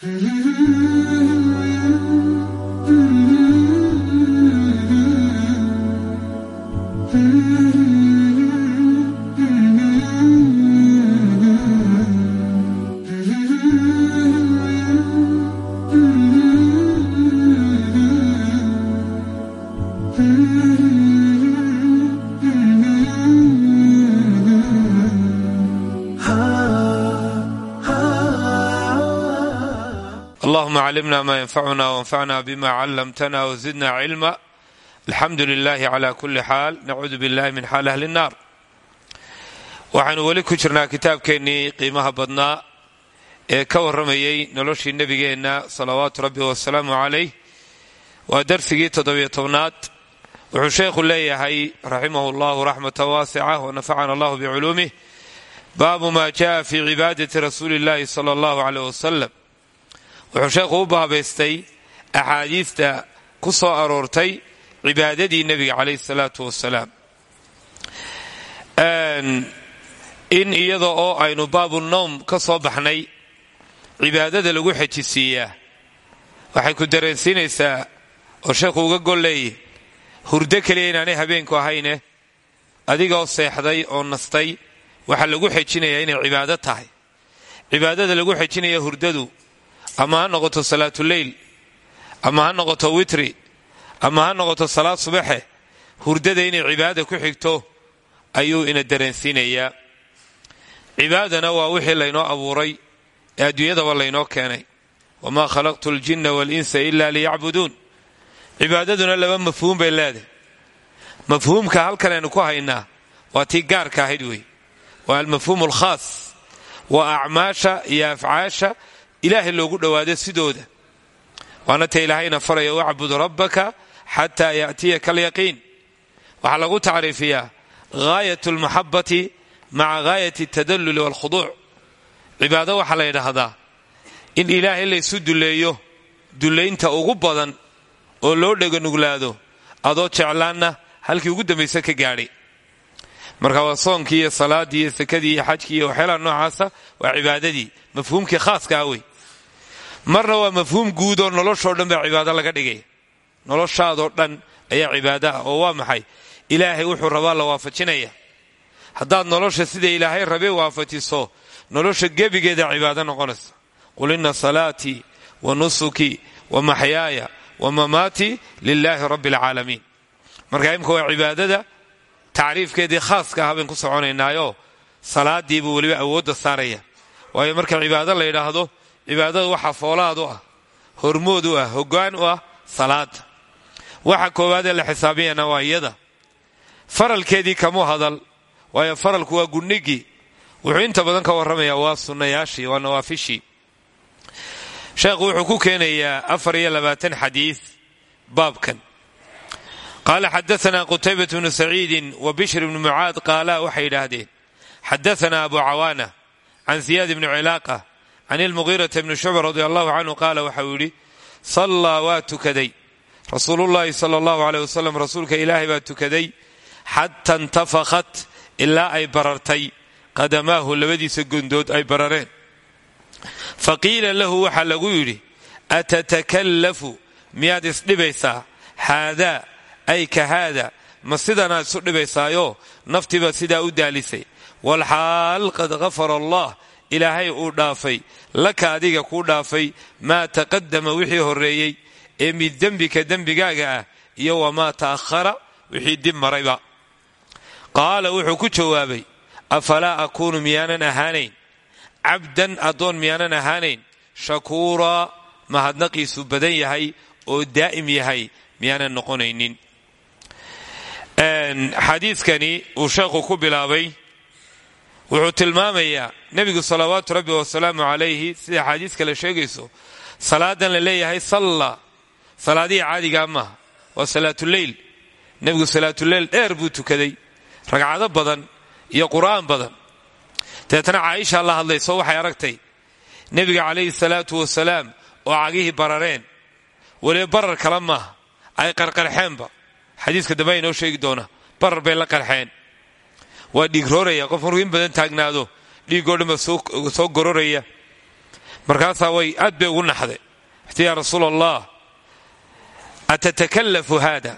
Mm-hmm. Allahuma climna ma ynfacuna wanfacna bima callamtana wzidna cilma alxamdu lilahi cla kuli xaal nacuudu billahi min xaal ahli nnaar waxaanu weli ku jirnaa kitaabkeennii qiimaha badnaa ee ka warramayey noloshii nebigeenna salawaatu rabbi wasalaamu calayh. Waa darsigii toddobiyo tobnaad. Wuxuu sheekhu leeyahay raximahu llahu raxmata waasica wanafacana allahu biculuumih baabu ma jaءa fi cibaadati rasuuli اllahi sala allahu aleyh wasalam wuxuu sheekhu u baabaystay axaadiista ku soo aroortay cibaadadii nebiga calayhi salaatu wasalaam. In iyada oo aynu baabu nowm ka soo baxnay cibaadada lagu xejisiiyaa waxay ku dareensiinaysaa oo sheekhu uga golleeye hurdo keliya inaanay habeenku ahayne adigoo seexday oo nastay waxaa lagu xejinayaa inay cibaado tahay. Cibaadada lagu xejinaya hurdadu ama ha noqoto salaatuleyl ama ha noqoto witri ama ha noqoto salaad subaxe hurdada inay cibaada ku xigto ayuu ina dareensiinayaa cibaadana waa wixii laynoo abuuray ee adduunyadaba laynoo keenay. Wamaa khalaqtu ljinna walinsa ila liyacbuduun. Cibaadaduna laba mafhuum bay leedahay. Mafhuumka halkan aynu ku haynaa waa tii gaarka ahayd wey waa almafhuum alkhaas waa acmaasha iyo afcaasha ilaahay loogu dhowaado sidooda. Waana ta ilaahayna faraya wacbud rabbaka xataa yaatiyaka alyaqiin. Waxaa lagu tacriifiyaa gaayat almaxabati maca gaayat altadalluli waalkhuduuc cibaado waxaa la ydhaahdaa in ilaahay laysu dulleeyo dullaynta ugu badan oo loo dheganuglaado adoo jeclaanna halkii ugu dambaysa ka gaadhay marka waa soonkii iyo salaadii iyo sakadii iyo xajkii iyo waxyaalaha noocaasa waa cibaadadii mafhuumkii khaaska ah wey marna waa mafhuum guud oo noloshoo dhan baa cibaado laga dhigaya noloshaadoo dhan ayaa cibaado ah oo waa maxay? Ilaahay wuxuu rabaa la waafajinaya. Haddaad nolosha sida ilaahay rabe waafajiso nolosha gebigeeda cibaado noqonaysa. Qul inna salaatii wa nusukii wa maxyaaya wa mamaatii lilaahi rabbi alcaalamiin marka imka waa cibaadada tacriifkeedii khaaska ah bayn ku soconaynaayoo salaadiibuu weliba awoodda saaraya. Waayo marka cibaado la yidhaahdo cibaadada waxa foolaad u ah hormood u ah hoggaan u ah salaada waxa koowaadee la xisaabiyana waa iyada. Faralkeedii kamuu hadal waayo faralku waa gunnigii. Wuxuu inta badan ka warramayaa waa sunnayaashii waa nawaafishii sheekhu wuxuu ku keenayaa afar iyo labaatan xadiid baabkan. Qaala xadaana qutaybat bnu saciidin wa bishr bnu mucaad qaala waxay yidhaahdeen xadaana abu cawaana can ziyaad bni cilaaqa can ilmugiirata bni shucba radi allahu canhu qaala waxauu yidhi sallaa waa tukaday rasuulullaahi sala allahu aleyh wasalam rasuulka ilaahay baa tukaday xata intafakhat ilaa ay barartay qadamaahu labadiisa gondood ay barareen faqiila lahu waxaa lagu yidhi atatakallafu miyaad isdhibaysaa haadaa ay ka haada ma sidanaad isu dhibaysaayoo naftibaad sidaa u daalisay walxaal qad gafara allah ilaahay uu dhaafay. Laka adiga kuu dhaafay maa taqadama wixii horreeyey. Ee mid dembika dembigaaga ah iyo wamaa ta'ahara wixii dib marayba. Qaala wuxuu ku jawaabay afalaa akuunu miyaanan ahaanayn cabdan addoon miyaanan ahaanayn shakuuraa mahadnaqiisu badan yahay oo daa'im yahay miyaanan noqonaynin. Xadiidkani uu sheekhu ku bilaabay wuxuu tilmaamayaa nebigu salawaatu rabbi wasalaamu calayhi sida axaadiis kale sheegayso salaadan la leeyahay salla salaadihii caadigaa maaha waa salaatuleyl nebigu salaatuleyl dheer buu tukaday ragcado badan iyo qur'aan badan. Dabeetana caaisha la hadlayso waxay aragtay nebiga calayhi salaatu wasalaam oo cagihii barareen weliba barar kale maaha ay qarqarxeenba. Xadiiska dambe inoo sheegi doona barar bay la qarxeen waa dhiigrooraya qof markuu in badan taagnaado dhiigoo dhan ba soo gororaya. Markaasaa way aad bay ugu naxday. Xti yaa atatakallafu haada.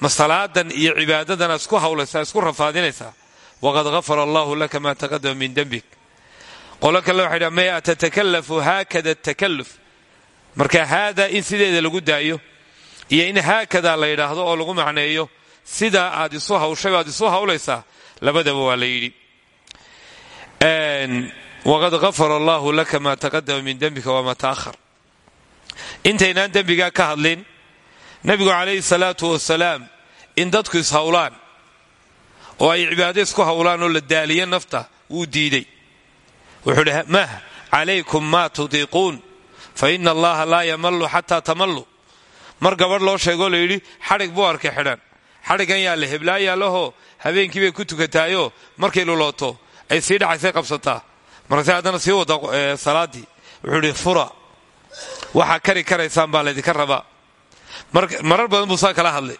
Ma iyo cibaadadan isku hawlaysaa isku rafaadinaysaa. Waqad gafara allahu laka maa taqadama min dembik qolo kale waxay dha atatakallafu haakada takalluf marka haada in sideeda lagu daayo iyo in haakada la yidhaahdo oo lagu macneeyo sidaa aad isu hawshay aad isu hawlaysaa labadaba waa la yidhi waqad gafara allahu laka maa taqadama min dembika wamaa ta'ahar intaynaan dembigaa ka hadlin nebigu calayhi salaatu wasalaam in dadku ishawlaan oo ay cibaado isku hawlaan oo la daaliya nafta wuu diidey wuxuu dhi mah calaykum maa tutiiquun fa ina allaha laa yamallu xataa tamallu mar gabadh loo sheegoo layidhi xadhig buu arkay xidhan xadhiggan yaalla heblaa yaallahoo habeenkii bay ku tukataayoo markay lulooto ay sii dhacaysay qabsataa. Markaase haddana sii wada salaaddii wuxuu idhi fura waxaa kari karaysaan baa laydinka rabaa marar badan buu saa kala hadlay.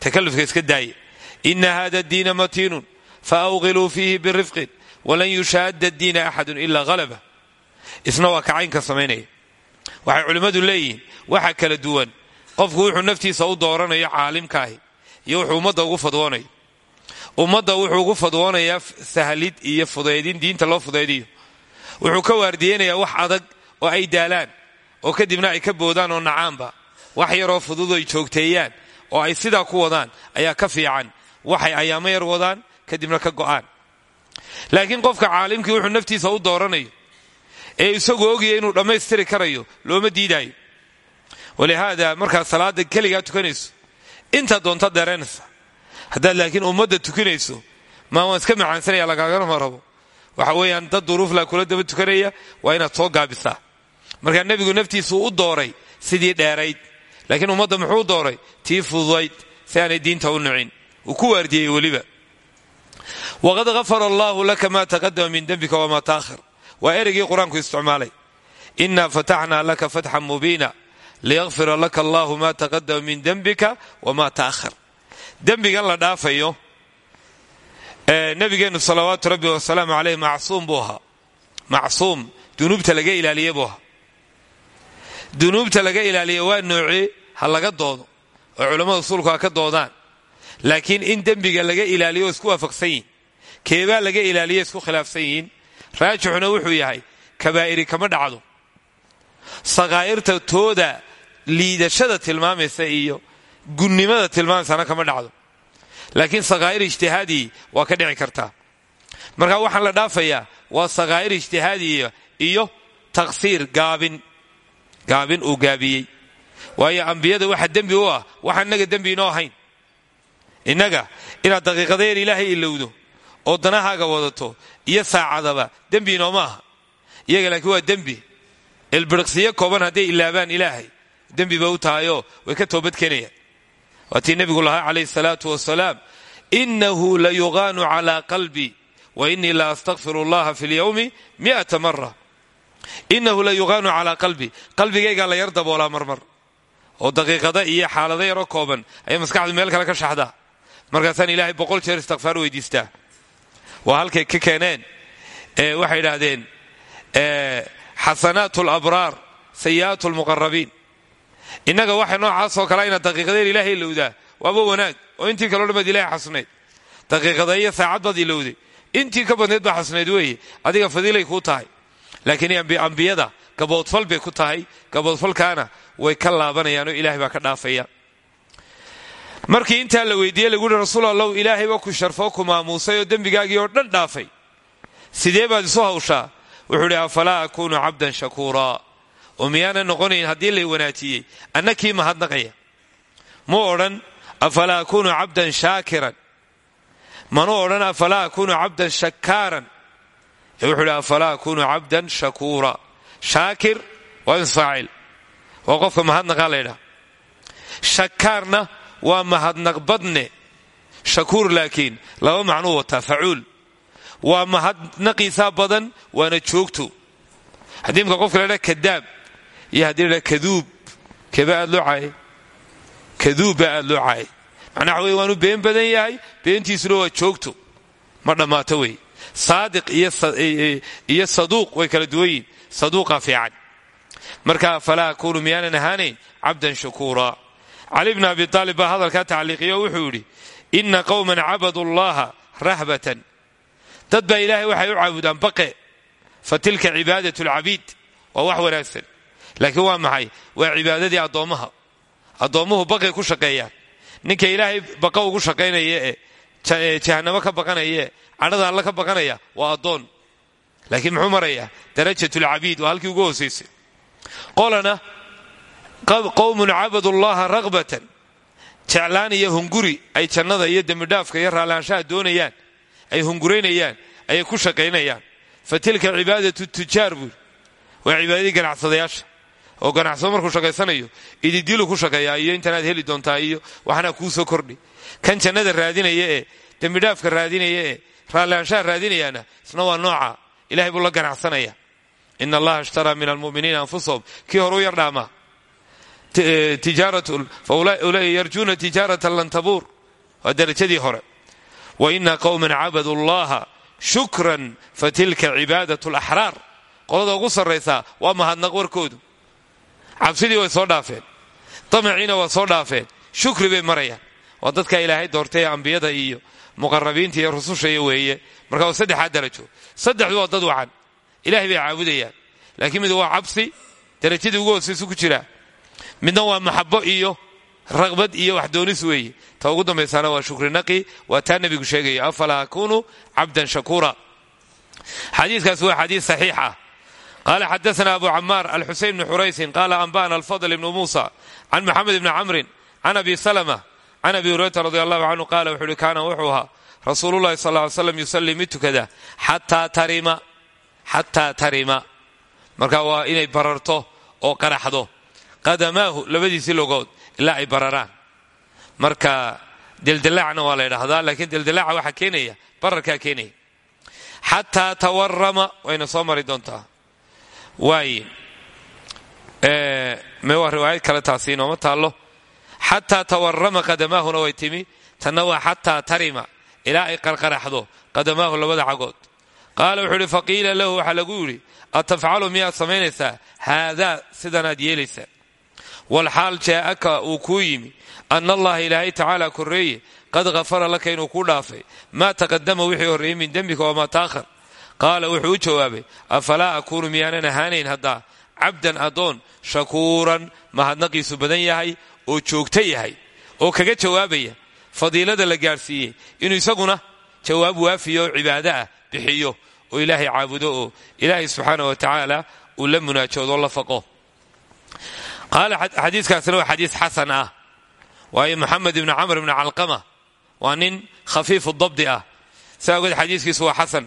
Takallufka iska daaya ina hada diina matiinun fa awqiluu fiihi birifqin walan yushaadda diina axadun ilaa halaba isna waa kacaynka samaynaya. Waxay culimmadu leeyihiin waxa kala duwan qofku wuxuu naftiisa u dooranayo caalimkaahi iyo wuxuu ummadda ugu fadwoonayo ummadda wuxuu ugu fadwoonayaa sahlid iyo fudaydin diinta loo fudaydiyo. Wuxuu ka waardiyeynayaa wax adag oo ay daalaan oo kadibna ay ka boodaan oo nacaanba. Wax yaroo fudud ay joogteeyaan oo ay sidaa ku wadaan ayaa ka fiican. Waxay ayaamo yar wadaan kadibna ka go'aan. Laakiin qofka caalimkii wuxuu naftiisa u dooranayo ee isagu ogaya inuu dhammaystiri karayo looma diidaayo. Walihaada markaad salaada keligaa tukanayso intaad doonta dareenaysa haddaad laakiin ummadda tukinayso maa waan iska macaansanaya lagaagama rabo. Waxa weeyaan dad duruuflaa kula daba tukanaya waa inaad soo gaabisaa. Markaa nebigu naftiisuu u dooray sidii dheerayd laakiin ummadda muxuu dooray? Tii fududayd si diinta u nicin uu ku waardiyey weliba. Waqad gafara allaahu laka maa taqadama min dembika wamaa ta'ahar waa ereygii qur'aanku isticmaalay. Inaa fataxnaa laka fatxan mubiina. Liyakfira laka allahu maa taqadama min dembika wamaa ta'ahar dembigan la dhaafayo nabigeennu salawaatu rabbi wasalaamu caleyh macsuum buu ahaa. Macsuum dunuubta laga ilaaliye buu ahaa. Dunuubta laga ilaaliya waa noocee ha laga doodo oo culammada usuulku ha ka doodaan. Laakiin in dembiga laga ilaaliyo o isku waafaqsan yihiin keebaa laga ilaaliyo isku khilaafsan yihiin raajixuna wuxuu yahay kabaa'iri kama dhacdo. Sakaa'irta tooda liidashada tilmaamaysa iyo gunnimada tilmaamaysana kama dhacdo. Laakiin sakaa'ir ijtihaadii waa ka dhici kartaa marka waxaan la dhaafayaa waa sakaa'ir ijtihaadiya iyo taqsiir gaabin. Gaabin uu gaabiyey. Waayo ambiyada waxa dembi u ah waxaan innaga dembi inoo ahayn. Innaga inaad daqiiqadeer ilaahay ilowdo oo danahaaga wadato iyo saacadaba dembi inooma aha iyaga laakiin waa dembi. Ilbiriqsiyo kooban hadday ilaabaan ilaahay dembi ba u tahayoo way ka toobad keenayaan waatii nebigu lahaa calayhi salaatu wasalaam innahu la yuqaanu calaa qalbi wa innii la astakfiru allaha fi lyowmi mi'ata mara innahu la yuqaanu calaa qalbi. Qalbigaygaa la yar daboolaa marmar. Oo daqiiqada iyo xaalado yaroo kooban ayay maskaxdu meel kale ka shaxdaa markaasaan ilaahay boqol jeer istikfaar weydiistaa. Waa halkay ka keeneen waxay idhaahdeen xasanaat alabraar sayi'aat lmuqarabiin innaga waxa noocaasoo kale inaad daqiiqadeen ilaahay ilowdaa waaba wanaag. Oo intii kaleo dhan baad ilahay xasnayd. Daqiiqada iyo saacad intii ka badnayd baa xasnayd weeye. Adiga fadiilay kuu tahay. Laakiin ambiyada gaboodfal bay ku tahay. Gaboodfalkaana way ka laabanayaanoo ilahay baa ka dhaafaya. Markii intaa la weydiiyey lagu yihi rasuul allahu ilaahay baa ku sharfoo ku maamuusay oo dembigaagii oo dhan dhaafay. Sidee baad isu hawshaa? Wuxuu idhi afalaa akuunu cabdan shakuuraa oo miyaanan noqonayn haddii lay wanaajiyey anna kii mahadnaqaya muu odhan afalaa akuunu cabdan shaakiran? Manuu odhan afalaa akuunu cabdan shakaaran ee wuxuu idhi afalaa akuunu cabdan shakuura. Shaakir waa infaacil. Waa qofka mahadnaqaa laydhaha shakaarna waa mahadnaq badne shakuur laakiin laba macnuu wataa facuul. Waa mahadnaqiisaa badan waana joogto haddii imka qofka ladhaa kadaab iyo haddii ladhaa kaduub keba aad loo caayay kaduub baa aad been badan yahay beentiisuna waa joogto. Ma dhammaato wey saadiq iyo saduuq way kala duwan yihiin saduuqa marka falaa akuunu miyaanan ahaanayn cabdan shakuura. Cali bn abi aalib baa hadalkaa tacliiqiyo wuxuu yidhi ina qowman cabaduu llaha rahbatan. Dad baa ilaahay waxay u fa tilka cibaadat lcabiid waa wax wanaagsan laakiin waa maxay? Waa cibaadadii addoommaha addoommuhu baqay ku shaqeeyaan. Ninka ilaahay baqa ugu shaqaynaya ee jahannamo ka baqanaya ee cadhada alla ka baqanaya waa addoon. Laakiin muxuu marayaa? Darajat lcabiid waa halkii ugu hoosaysay qolana qowmun cabadu llaha ragbatan jeclaan iyo hunguri ay jannada iyo dembidhaafka iyo raallaanshaha doonayaan ay hunguraynayaan ayay ku shaqaynayaan. Fa tilka cibaadatu tujaar buuri ganacsadayaasha oo ganacsado markuu shaqaysanayo ididilu ku shaqeeyaa iyo intanaad heli doontaa iyo waxnaa kuu soo kordhi. Kan jannada raadinaya ee dembidhaafka raadinaya ee raallaanshaha raadinayaana isna waa nooca ilahay buu la ganacsanaya in allaha ishtaraa min almuminiina anfusahum kii horuu yar dhaamaa. Yarjuuna tijaaratan lan tabuur waa darajadii hore. Wa ina qowman cabaduu llaha shukran fatilka cibaadat laxraar qolada ugu sarraysaa waa mahadnaq warkoodu cabsidii way soo dhaafeen. Damaciina waa soo dhaafeen. Shukri bay marayaan. Waa dadka ilaahay doortay ee ambiyada iyo muqarabiinta iyo rusushaiyo weeye. Marka waa saddexaa darajo. Saddexdu waa dad wacan. Ilahay bay caabudayaan. Laakiin mid waa cabsi darajadii ugu hoosaysu ku jiraa. Midna waa maxabo iyo raqbad iyo waxdoonis weeye. Ta ugu dambaysaana waa shukri naqi. Waa taa nebigu sheegaya afalaa akunu cabdan shakuura? Xadiikaas waa xadiis saxiix ah qaala xadaana abu camaar alxuseyn bni xuraysin qaala anba'ana alfadl ibnu muusa can maxamed ibni camrin can abi salma can abi hurayrata radi allahu canhu qaala wuxuu uhi kaana wuxuu ahaa rasuululahi sal ly slam yusallii mid tukada xataa tarima marka waa inay bararto oo qaraxdo qadamaahu labadiisii logood ilaa ay bararaan marka deldelaacna waa la ydhahdaa laakiin deldilaaca waxaa keenaya bararkaa keenaya xataa tawarama wayna soo mari doontaa waaye me waa riwaayad kale taasi inooma taallo. Xataa tawarama qadamaahuna way timi tanna waa xataa tarima ilaa ay qarqaraxdo qadamaahu labada cagood. Qaala wuxuu ihi faqiila lahu waxaa lagu yidhi atafcalu miyaad samaynaysaa? Haadaa sidanaad yeelaysaa. Walxaal jaa'aka uu kuu yimi ana allaha ilaahay tacaala korreeye qad hafara laka inuu kuu dhaafay. Maa taqadama wixii horreeyey min dembika wamaa taahar qaala wuxuu u jawaabay afalaa akuunu miyaanan ahaanayn haddaa cabdan addoon shakuuran mahadnaqiisu badan yahay oo joogto yahay. Oo kaga jawaabaya fadiilada la gaadhsiiyey inuu isaguna jawaab waafiya oo cibaado ah bixiyo oo ilaahay caabudo oo ilaahay subxaana wa tacaala uu la munaajoodo la faqo. Qaala xadiiskaasina waa xadiis xasan ah. Waayo moxamed ibni camr ibni calqama waa nin khafiifu dabdi ah. Saa ogeed waa xasan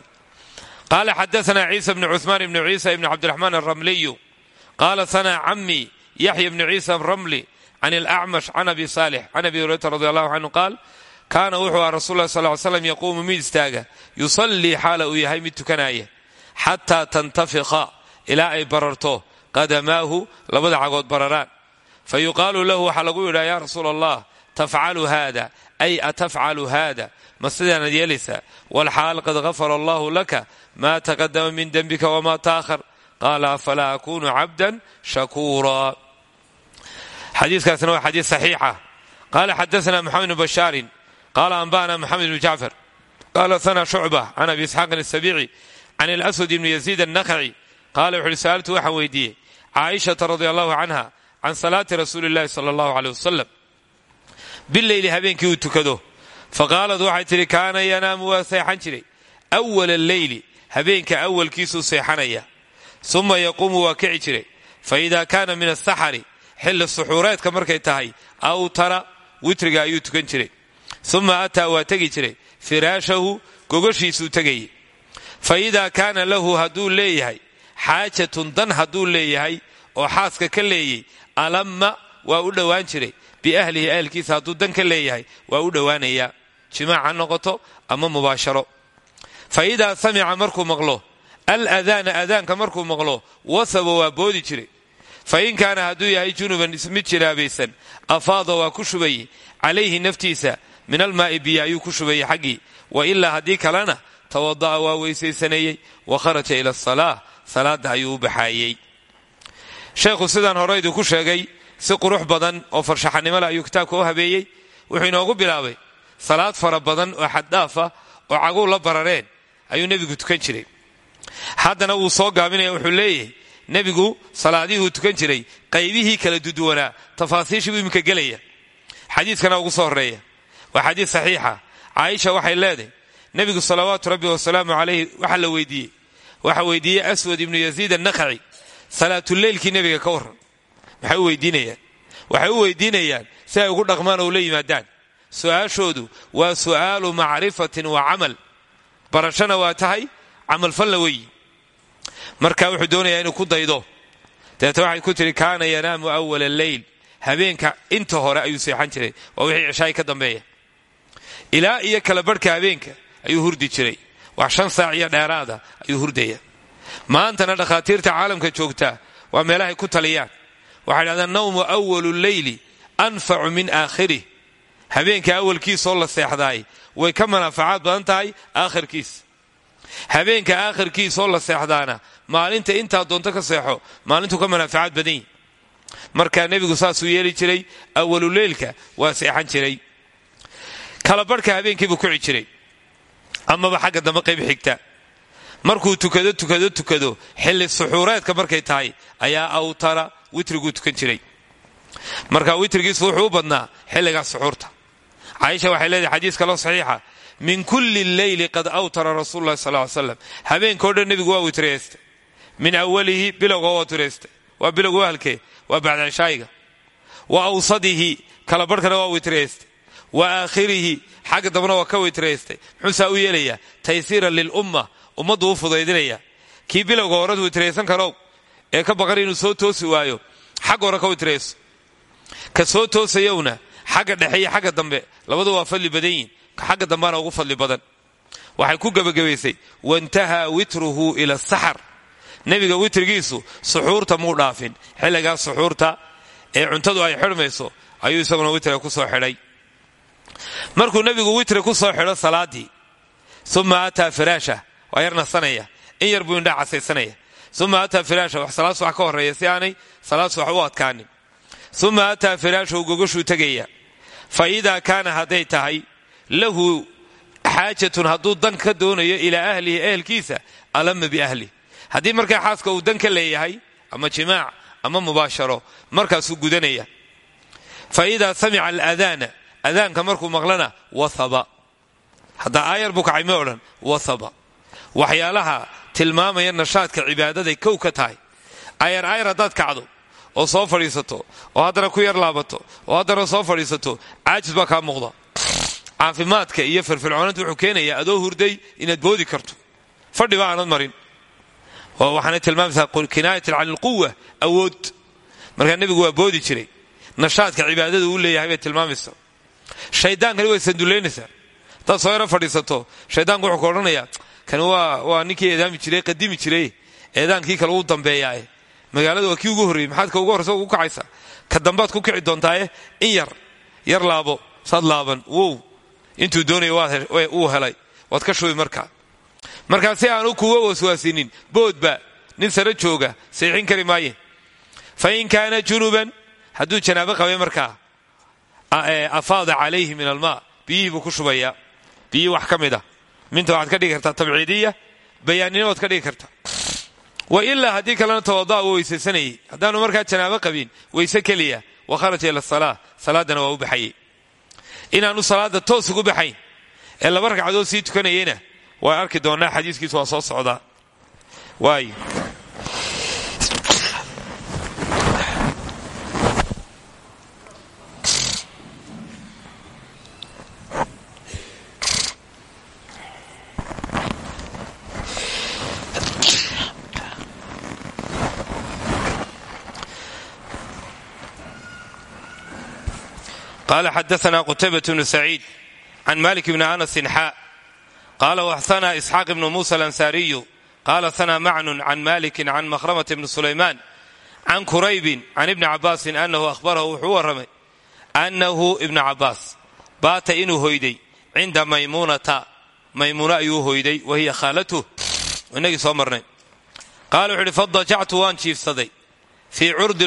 qaala xadaana ciisa bni cuثmaan ibni ciisa ibni cabdiraxmaan alramliyu qaala sana cami yaxya bni ciisa ramli can alacmash can abi saalix can abi hurayrata radi allahu canhu qaal kaana wuxuu aha rasul lah sal slam yaquumu mid istaaga yusallii xaala uu yahay mid tukanaya xataa tantafiqa ilaa ay bararto qadamaahu labada cagood bararaan fa yuqaalu lahu waxaa lagu yidhaa ya rasuul allah tafcalu hada ay atafcalu hada ma sidaanaad yeelaysaa walxaal qad gafara allahu laka maa taqadama min dembika wma taahar qaala afalaa akunu cabdan shakuura xadiikaasna waa xadiis saxiixa qaala xadaana moxamed bn bashaarin qaala anba'na moxamed bn jacfar qaala sana shucba can abi isxaaqin asabici can اlaswad ibni yaziid annakhaci qaala wuxu uhi sa'altu waxaan weydiiyey caaishata radi allahu canha can salaati rasuuli اllahi sala allahu aleyh wasalam bileyli habeenkii uu tukado. faqaalad waxay tidhi kaana yanaamu waa seexan jiray awala alleyli habeenka awalkiisuu seexanaya uma yaquumu waa kici jiray faida kaana min asaxari xilli suxuureedka markay tahay awtara witriga ayuu tukan jiray uma ataa waa tegi jiray firaashahu gogashiisuu tegayay fa idaa kaana lahu hadduu leeyahay xaajatun dan hadduu leeyahay oo xaaska ka leeyay alamma waa u dhowaan jiray biahlihi ahlkiisa hadduu dan ka leeyahay waa u dhowaanayaa jimaac ha noqoto ama mubaasharo fa idaa samica markuu maqlo aladaana adaanka markuu maqlo wasaba waa boodi jiray fa in kaana hadduu yahay junuban mid jiraabaysan afaada waa ku shubayey calayhi naftiisa min almaa'i biyo ayuu ku shubayey xaggii wa ilaa haddii kalena tawada'a waa weysaysanayey wa kharaja ila asalaa salaadda ayuu u baxaayey sheekhu sidaan hore idinku sheegay si qurux badan oo farshaxanimole ayuu kitaabka u habeeyey wuxuu inoogu bilaabay salaad fara badan oo xaddaafa oo caguu la barareen ayuu nebigu tukan jiray. Haddana wuu soo gaabinaya wuxuu leeyahay nebigu salaadihii tukan jiray qaybihii kala duduwanaa tafaasiishii buu iminka gelaya. Xadiiskana ugu soo horreeya waa xadiis saxiixa caaisha waxay leedahay nebigu salawaatu rabbi wasalaamu calayhi waxa la weydiiyey waxa weydiiyey aswad ibnu yaziid annakhaci salaatuleylkii nebiga ka warran maxay u weydiinayaan? Waxay u weydiinayaan si ay ugu dhaqmaan oo ula yimaadaan. Su'aashoodu waa su'aalu macrifatin wa camal. Barashana waa tahay camalfalna weyi marka wuxuu doonayaa inuu ku daydo. Dabeeta waxay ku tihi kaana yanaamu awala alleyl habeenka inta hore ayuu seexan jiray waa wixii cishaay ka dambeeya. Ilaa iyo kala barhka habeenka ayuu hurdi jiray. Wax shan saac iyo dheeraada ayuu hurdaya maantana dhakhaatiirta caalamka joogtaa waa meelahay ku taliyaan waxay dhahdaan nawmu awalu leyli anfacu min aakhirih habeenka awalkiisoo la seexdaay way ka manaafacaad badan tahay aakhirkiis. Habeenka aakhirkiisoo la seexdaana maalinta intaa doonto ka seexo maalintuu ka manaafacaad badan yihi marka nebigu saasuu yeeli jiray awaluleylka waa seexan jiray. Kala barhka habeenkiibuu kuci jiray. Amaba xagga dambe qayb xigta. Markuu tukado tukado tukado xilli suxuureedka markay tahay ayaa awtara witriguu tukan jiray. Marka witrigiisu wuxuu u badnaa xilligaas suxuurta caaisha waxay leedahay xadiis kaloo saxiixa min kulli leyli qad awtara rasuulu lahi sal ly slam habeenkao dhan nebigu waa witriyaysta min awalihi bilowga waa witriyaysta waa bilowga wahalkee waa bacda cishaayiga. Wa awsadihi kala barhkana waa witriyaysta wa aakhirihi xagga dambena waa ka witraystay muxuusaa u yeelayaa taysiiran lilumma ummaddu u fudaydinaya. Kii bilowga horad witraysan karow ee ka baqan inuu soo toosi waayo. Xagga hore ka witrayso ka soo toosayowna xagga dhexe iyo xagga dambe labadu waa fadli badan ka xagga dambeana ugu fadli badan. Waxay ku gebagabaysay waintahaa witruhu ila asaxar nebiga witrigiisu suxuurta muu dhaafin. Xilligaas suxuurta ee cuntadu ay xidhmayso ayuu isaguna witriga ku soo xidhay. Markuu nebigu witri ku soo xidho salaadii uma ataa firaasha waa yar nasanaya in yar buu indhaa casaysanaya uma ataa firaasha wax salaad subax ka horreeya si aanay salaad subax u adkaanin uma ataa firaashahu gogashuu tegaya fa idaa kaana hadday tahay lahu xaajatun hadduu dan ka doonayo ilaa ahlihi ehelkiisa alama biahlih haddii markaa xaaska uu dan ka leeyahay ama jimaac ama mubaasharo markaasuu gudanaya fa idaa samica aladaana adaanka markuu maqlana wasaba haddaa aayar buu kacay tilmaamaya nashaadka cibaadaday kow ka tahay. Ayar ayar haddaad kacdo oo soo fadhiisato oo haddana ku yar laabato oo haddana soo fadhiisato caajis baa kaa muuqda. Caafimaadka iyo firfircoonanta wuxuu keenayaa adoo hurday inaad boodi karto. Fadhiba aanad marin. Oo waxaanay tilmaamaysaa kinaayatan cala alquwa awood. Markaa nebigu waa boodi jiray. Nashaadka cibaadada uu leeyahay bay tilmaamaysaa shaydaankani way sandullaynaysaa haddaad soo yaro fadhiisato wuxuu ka kani waa ninkii eedaami jiray qadimi jiray eedaankii kale uu dambeeyaae magaalada waa ugu horreeyey maxaad ka ugu horreysa ugu kacaysaa ka dambaad ku kici doontaaye in yar yar laabo saad laaban. Wow. Intuu doonaya wuu helay. Waad ka shubi markaa markaa si aanu kuwa waswaasinin boodba nin sare jooga seexin kari maaye. Fa in kaana junuban hadduu janaabo qabay markaa afaada calayhi min almaa biyihii buu ku shubayaa biyihii wax ka mid a minta waxaad ka dhigi kartaa tabciidiya bayaannimood ka dhigi karta. Wa ilaa haddii kalena tawadaa uu weysaysanayay haddaanu markaa janaabo qabin weyse keliya. Wa kharaja ila salaa salaaddana waa u baxayey inaanu salaada toos ugu baxayn ee laba ragcadood sii tukanayeyna waa arki doonnaa xadiiskiisu waa soo socdaa. Waay qala xadaana qutaybat bnu saciid can malik bni anasin xaa qala waxsana isxaaq ibnu musa alansaariyu qala sana macnun can malikin can mahramata bni sulaymaan can kuraybin can ibni cabaasin anahu ahbarahu wuxuu u warramay annahu ibnu cabaas baata inuu hoyday cinda maymuunata maymuuno ayuu hoyday wa hiya khaalatuh inagii soo marnay qaala wuxu uhi fadajactu waan jiifsaday fii curdi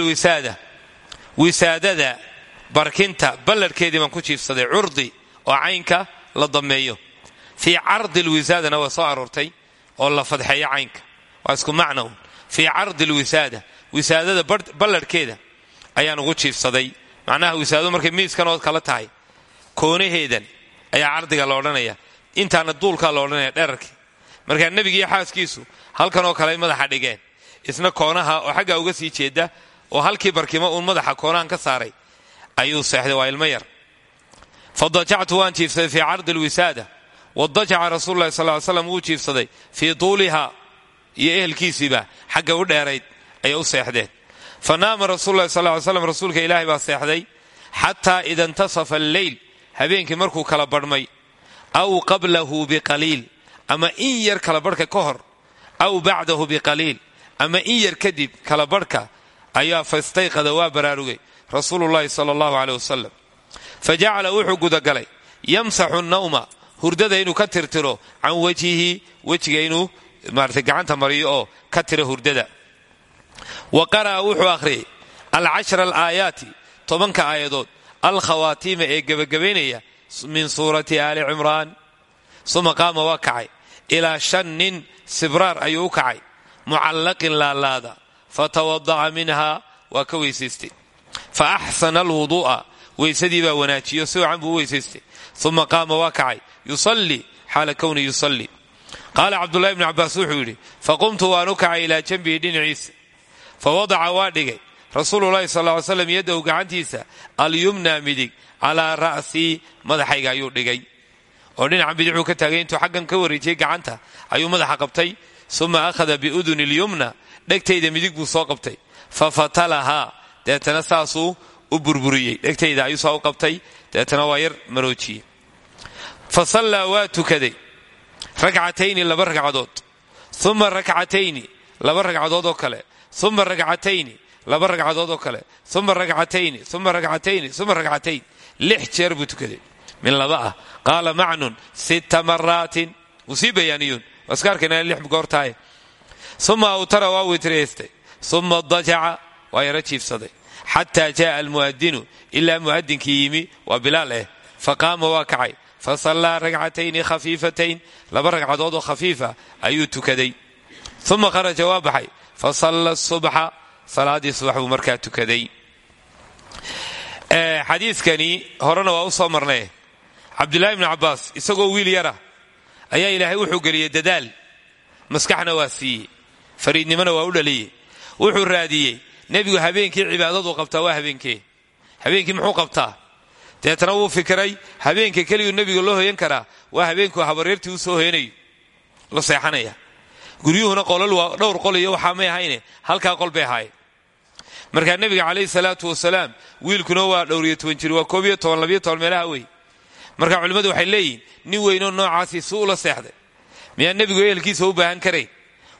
lwisaada wisaadada barkinta ballarhkeedii baan ku jiifsaday curdi oo caynka la dameeyo. Fii cardi lwisaadana waa soo aroortay oo la fadxeeyo caynka. Waa isku macna un fii cardi lwisaada wisaadada ballarhkeeda ayaan ugu jiifsaday. Macnaha wisaadadu markay miiskanood kala tahay koonaheedan ayaa cardiga la odhanaya. Intaana duulkaa la odhanaya dherarkii markaa nebigiiyo xaaskiisu halkanoo kale ay madaxa dhigeen. Isna koonaha oo xaggaa uga sii jeeda oo halkii barkimo uun madaxa koonahan ka saaray ayuu seexday waa ilmo yar. Fadajactu waan jiifsaday fii cardi lwisaada wadajaca rasuulu lahi sal slam wuu jiifsaday. Fii xagga u dheerayd ayay u seexdeen. Fa naama rasuulu lahi sal slam rasuulka ilaahay baa seexday xataa ida intasafa alleyl habeenkii markuu kala badhmay aw qablahu biqaliil ama in yar kala barhka ka hor aw bacdahu biqaliil ama in yar kadib kala barhka ayaa fastayqada waa baraarugay. Rasuulullahi sala allahu caleyh wasalam fa jacala wuxuu gudagalay. Yamsaxu nawma hurdada inuu ka tirtiro can wajhihi wejiga inuu maarata gacanta mariyo oo ka tira hurdada. Wa qara'a wuxuu akhriyay alcashra alaayaati tobanka aayadood alkhawaatiima ee gebagabaynaya min suurati aali cimraan. Suma qaama waa kacay. Ilaa shannin sibraar ayuu u kacay. Mucallaqin laalaada fatawadaca minha waa ka weysaystay fa axsana alwuduu'a weysadii baa wanaajiyo si wacan buu u weysaystay uma qaama waa kacay yusallii xaala kowni yusallii qaala cabdullahi bni cabbaas wuxuu yidhi faqumtu waan u kacay ilaa janbihi dhinaciisa fa wadaca waa dhigay rasuululahi sal ly slam yaddahu gacantiisa alyumna midig calaa ra'sii madaxayga ayuu dhigay oo dhinacan bidixuu ka taagay intuu xaggan ka wareejiyey gacanta ayuu madaxa qabtay uma akhada biuduni lyumna dhegtayda midig buu soo qabtay. Fa fatalahaa deetana saasuu u burburiyey. Dhegtayda ayuu saa qabtay deetana waa yar maroojiyey. Fa sallaa waa tukaday ragcatayni laba ragcadood uma rakcatayni laba ragcadood oo kale. Uma ragcatayni laba ragcadood oo kale. Uma ragcatayni uma ragcatayni uma ragcatayn lix jeer buu tukaday. Min laba ah. Qaala macnun sitta maraatin wuu sii lix goortaaye uma awtara waa witraystay uma dajaca waa yaro jiifsaday xataa jaaa almu'adinu ilaa mu'adinkii yimi waa bilaal eh faqaama waa kacay fa sallaa ragcatayni khafiifatayn laba ragcadood oo khafiifa ayuu tukaday uma kharaja waa baxay fa salla subxa salaadii subax buu markaa tukaday xadiidkani horena waa u soo marnay cabdullaahi bni cabbaas isagoo wiil yara ayaa ilaahay fariidnimona waa u dhaliyey. Wuxuu raadiyey. Nebigu habeenkii cibaadadu qabtaa waa habeenkee habeenkii muxuu qabtaa? Deetana wuu fikiray. Habeenka keliguu nebiga loo hoyan karaa. Waa habeenkuu habaryartii u soo hoyanayo la seexanaya. Guryuhuna qolal waa dhowr qol iyo waxaa may ahayne. Halkaa qol bay ahaayeen. Markaa nebiga calayhi salaatu wasalaam wiilkuna waa dhowriyo toban jir. Waa koob iyo toban labiyo toban meelaha wey marka culimmadu waxay leeyihiin nin weynoo noocaasi si ula seexday. Miyaa nebigu ehelkiisa u baahan karayn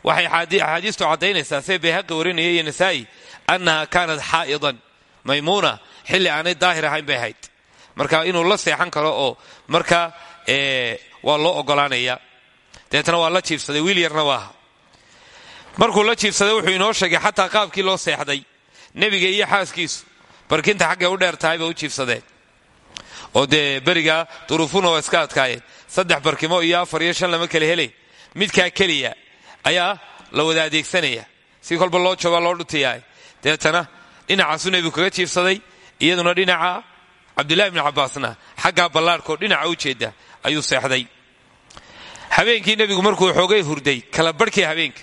waxay axaadiistu caddaynaysaa see bayhaqi warinaya iyo nasaa'i annaha kaanat xaa'idan maymuuna xilli aanay daahir ahayn bay ahayd. Marka inuu la seexan karo oo marka waa loo ogolaanaya deetna waa la jiibsaday wiil yarna waa aha. Markuu la jiibsaday wuxuu inoo sheegay xataa qaabkii loo seexday nebiga iyo xaaskiisu. Barkinta xaggay u dheer tahay bay u jiibsadeen. Oo dee berigaa duruufuna iska adkaayeen. Saddex barkimo iyo afar iyo shan lama kala helayn midkaa keliya ayaa la wada adeegsanaya. Si kolba loo joogaa loo dhutiyaa deetana dhinacaasuu nebigu kaga jiibsaday iyaduna dhinaca cabdullahi bni cabbaasna xaggaa ballaarhkoo dhinaca u jeeda ayuu seexday. Habeenkii nebigu markuu xoogay hurday kala barhkii habeenka.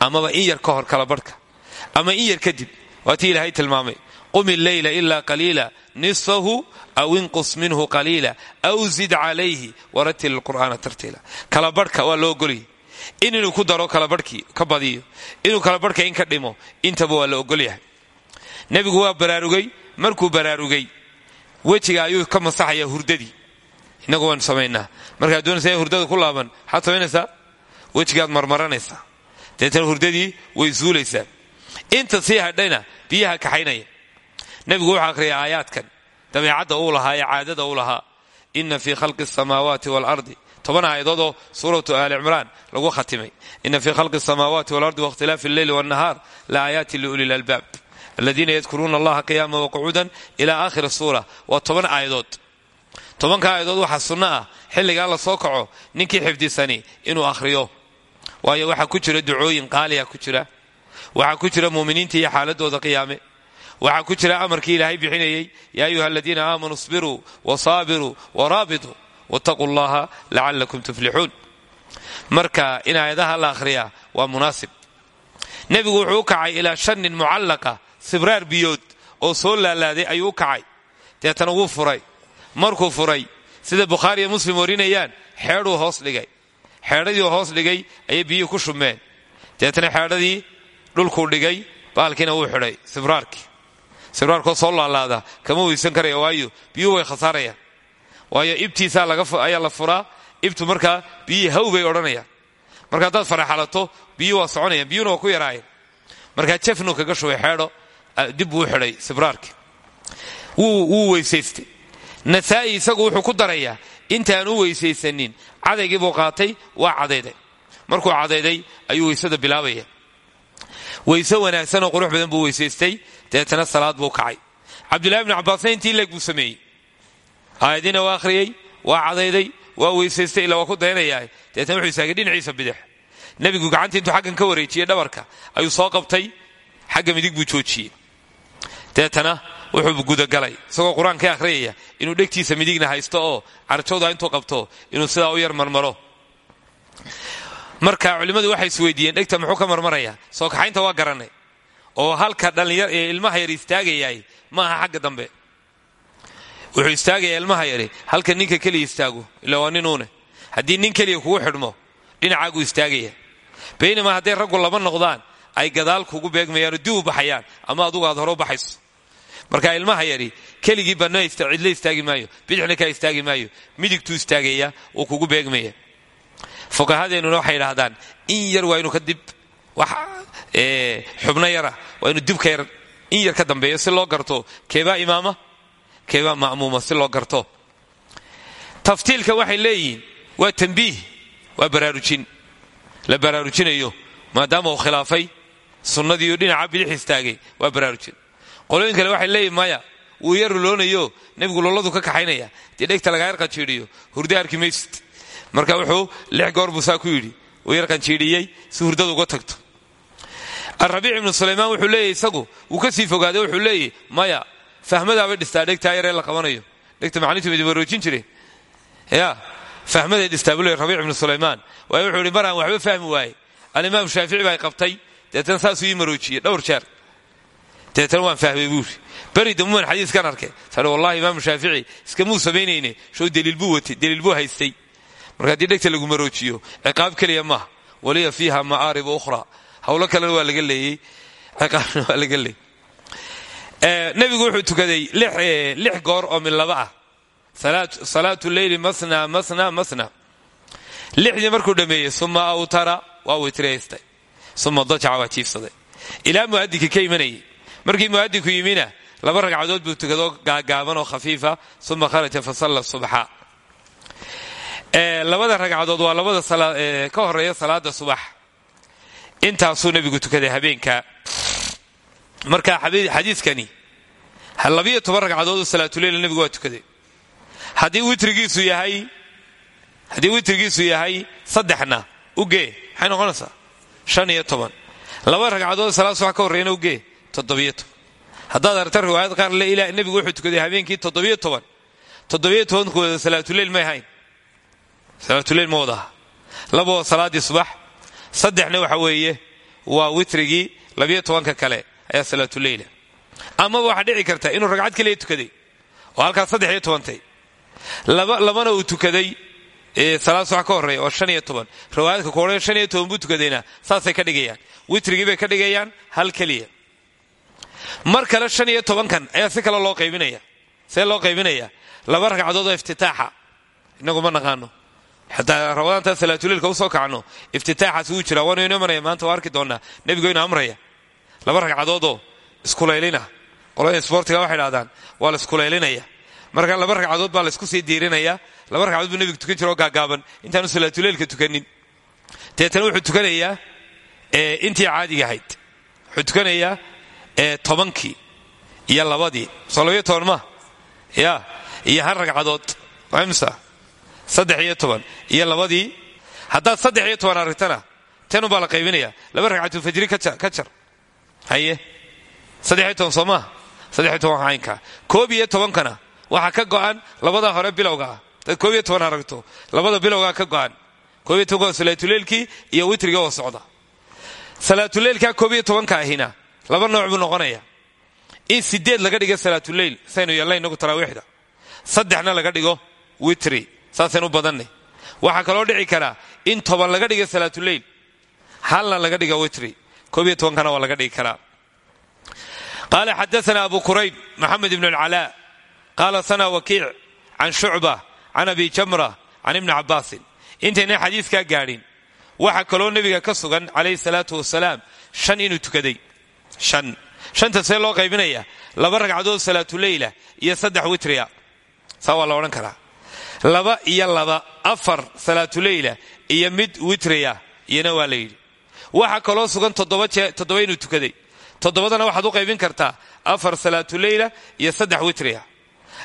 Amaba in yar ka hor kala barhka. Ama in yar kadib waa tii ilaahay tilmaamay qumi leyla ilaa qaliila nisfahu aw inqus minhu qaliila aw zid calayhi waratil lqur'aana tartiila. Kala barhka waa loo ogolyay in inuu ku daro kala barhkii ka badiyo inuu kala barhka in ka dhimo intaba waa la ogolyahay nebigu waa baraarugay markuu baraarugay wejiga ayuu ka masaxaya hurdadii. Innagu waanu samaynaa. Markaad doonaysa hurdada ku laaban maxaad samaynaysaa? Wejigaad marmaranaysaa. Deetana hurdadii way suulaysaa inta sii hadhayna biyaha kaxaynaya. Nebigu wuxuu akhriyay aayaadkan. Dabeecadda uu lahaa ee caadada uu lahaa. Ina fii khalqi asamaawaati waalardi toban aayadoodoo suuratu aali cimraan lagu khatimay. Ina fii khalqi asamaawaati waalardi waاkhtilaafi alleyli waاnnahaar la aayaati liuli lalbaab aladiina yadkuruuna allaha qiyaama waqucuudan ila aakhiri suura. Waa toban aayadood. Tobanka aayadood waxaa sunno ah. Xilligaa la soo kaco ninkii xifdisani inuu akhriyo. Waayo waxaa ku jira ducooyin qaaliya ku jira. Waxaa ku jira muuminiinta iyo xaaladooda qiyaame. Waxaa ku jira amarkii ilaahay bixinayey yaa ayuha aladiina aamanuu isbiruu wasaabiruu waraabituu wattaquu llaha lacalakum tuflixuun. Marka in aayadaha la akhriyaa waa munaasib. Nebigu wuxuu u kacay ilaa shannin mucallaqa sibraar biyood oo soo laalaaday ayuu u kacay. Deetana wuu furay. Markuu furay sida bukhaariiyo muslim warinayaan xeedhuu hoos dhigay. Xeedhadii hoos dhigay ayay biyuhu ku shumeen deetana xeedhadii dhulkuu dhigay baalkiina wuu xidhay sibraarkii. Sibraarkoo soo laalaada kama weysan karaya waayo biyuhu way khasaarayaan waayo ibtiisaa ayaa la furaa. Ibtu markaa biyihii haw bay odhanayaan. Marka haddaad faraxalato biyuhu waa soconayaan biyuhuna waa ku yaraayeen markaa jefnu kaga shubay xeedho dib buu u xidhay sibraarkii wuu weysaystay. Nasaa'i isagu wuxuu ku darayaa intaan u weysaysanin cadaygii buu qaatay waa cadayday. Markuu cadayday ayuu weysada bilaabaya weyse wanaagsan oo qurux badan buu weysaystay deetana salaad buu kacay. Cabdullahi bnu cabbaasna intii leeg buu sameeyey aayadiina waa akhriyey waa cadayday waa weysaystay ilaa waa ku dayanayaa deetana wuxuu istaagay dhinaciisa bidix. Nebigu gacantii intuu xaggan ka wareejiyey dhabarka ayuu soo qabtay xagga midig buu joojiyey. Deetana wuxuu gudagalay isagoo qur'aanka akhriyaya inuu dhegtiisa midigna haysto oo carjowda intuu qabto inuu sidaa u yar marmaro. Marka culimmadu waxay isweydiiyeen dhegta muxuu ka marmaraya? Soo kaxaynta waa garanay oo halka dhallinyar ee ilmaha yar istaagayaay ma aha xagga dambe wuxuu istaagayaa ilmaha yari halka ninka keliya istaago ila waa ninuune haddii nin keliya kugu xidhmo dhinacaaguu istaagaya. Baynamaa hadday raggu laba noqdaan ay gadaal kugu beegmayaanoo dib baxayaan ama adugu aad hore u marka ilmaha yari keligii banna cidla istaagi maayo bidixna kaa istaagi maayo midigtuu istaagaya uu kugu beegmaya fuqahadeennuna waxay idhaahdaan in yar waa inuu ka dib wax xubno yara waa inuu dib ka yar in yar ka dambeeyo si loo garto keebaa imaama keebaa ma'muuma si loo garto. Taftiilka waxay leeyihiin waa tambiih waa baraarujin. La baraarujinayo maadaama uu khilaafay sunnadiiu dhinaca bidix istaagay waa baraarujin. Qolooyin kale waxay leeyihiin maya wuu yar luloonayo nebigu lulladu ka kaxaynaya. Dee dhegta lagaa yar qanjiidhiyo hurda arki maysid. Marka wuxuu lix goor buu saa ku yidhi uu yar qanjiidhiyey si hurdadu uga tagto. Arabiic ibnu sulaymaan wuxuu leeyahy isagu wuu ka sii fogaaday wuxuu leeyahy maya fahmadaabay dhistaa dhegtaa yaree la qabanayo. Dhegta maclintu midibaroojin jireen. Ya fahmaday dhistaa buu leey rabiic ibnu sulaymaan. Waayo wuxuu ihi mar aan waxba fahmi waaye. Alimaam shaafici baa qabtay. Deetana saasuu ii dhowr jeer. Deetana waan fahmay buuri beri dambuman xadiiskan arkay. Sare wallahi imaamu shaafici iskamuu samaynayne show daliil buu watay daliil buu haystay. Marka haddii lagu maroojiyo ciqaab keliya maaha. Waliya fiiha ma'aaribu ukhra hawlo kalena waa laga leeyey ciqaabna waa laga leeyey nebigu wuxuu tukaday lix goor oo min laba ah salaatu leyli masna masna masna. Lixdii markuu dhammeeyey uma awtara waa witriyaystay uma dajaca waa jiifsaday. Ilaa mu'adinka ka markii mu'adinku yimina laba ragcadood buu tukadoo gaagaaban oo khafiifa. Uma kharaja fasalla subxa labada ragcadood waa labada ka horreeya salaada subax intaasuu nebigu tukaday habeenka marka xadiiskani labiyo toban ragcadoodoo salaatuleyl nebigu waa tukaday. Haddii witrigiisu yahay saddexna ugee maxay noqonaysaa? Shan iyo toban. Laba ragcadood salaad subax ka horreeyana ugee toddobiyo toban. Haddaad riwaayad qaar le ilaa nebigu wuxuu tukaday habeenkii toddobiyo toban. Toddobiyo tobankooda salaatuleyl may ahayn. Salaatuleyl ma wada aha. Laba waa salaaddii subax saddexna waxa weeye waa witrigii labiyo tobanka kale ayaa salaatuleyla amaba waxaa dhici karta inuu ragcad keliya tukaday oo halkaas saddex iyo tobantay labana uu tukaday salaad subax ka horreeya oo shan iyo toban. Riwaayadka kuodhan shan iyo buu tukadayna saasay ka dhigayaan. Witrigii bay ka dhigayaan hal keliya. Mar kale shan iyo ayaa si kale loo qaybinaya see loo qaybinaya. Laba ragcadood oo iftitaaxa. Inagu ma naqaano. Xataa rabadaantaa salaatuleilka u soo kacno iftitaaxaas wuu jiraa. Waanu inoo maraya maanta waa arki doonaa. Ina amraya laba ragcadoodoo iskulaylina qolada isboortiga waxay dhahdaan waa la iskulaylinaya marka laba ragcadood baa laysku sii diirinayaa. Laba ragcadood buu nebigu tukan jira gaagaaban. Intaanu salaatuleylka tukanin. Deetana wuxuu tukanayaa intii caadiga ahayd. Wuxuu tukanayaa tobankii iyo labadii. Soo ma? Ya. Iyo hal ragcadood. Imsa saddex iyo labadii. Haddaad saddex iyo toban aragtana tenun baa la qaybinaya laba ragcatulfajri ka jar haye? Saddex iyo toban soo caynka koob iyo tobankana waxaa ka go'an labada hore bilowga. Dad koob iyo toban aragto labada bilowgaa ka go'an. Koob iyo tobanka waa iyo witriga oo socda. Salaatuleylkaa koob iyo tobanka ahina laba nooc buu noqonaya. In sideed laga dhigo salaatuleyl saynu yeelna inagu taraawiixda. Saddexna laga dhigo witri. Saasaynu badannay. Waxaa kaloo dhici karaa in toban laga dhigo salaatuleyl halna laga dhigo witri koob iyo tobankana waa laga dhigi karaa. Qaala xadaana abu kurayb maxamed ibn alcalaa qaala sana wakiic can shucba can abi jamra can ibni cabbaasin intayna xadiiskaa gaadhin. Waxaa kaloo nebiga ka sugan calayhi salaatu wasalaam shan inuu tukaday. Shan. Shanta see loo qaybinaya laba ragcadood salaatuleyla iyo saddex witriya. Saa waa la odhan karaa. Laba iyo laba afar salaatuleyla iyo mid witriya iyona waa la yidhi waxaa kaloo sugan toddoba inuu tukaday. Toddobadana waxaad u qaybin kartaa afar salaatuleyla iyo saddex witriya.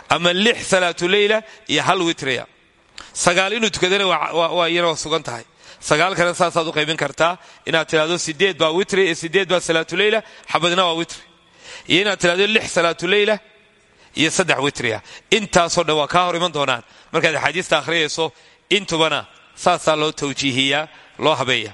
Ama lix salaatuleyla iyo hal witriya. Sagaal inuu tukadana waa iyana sugan tahay. Sagaalkana saasaad u qaybin kartaa inaad tidhahdo sideed baa witri sideed baa salaatuleyla xabadna waa witri. Iyo inaad tidhahdo lix salaatuleyla iyo saddex witriya. Intaasoo dhan waa kaa hor iman doonaan. Markaad axaadiista akhriyayso intubana saasaa loo tawjiihiyaa loo habeeya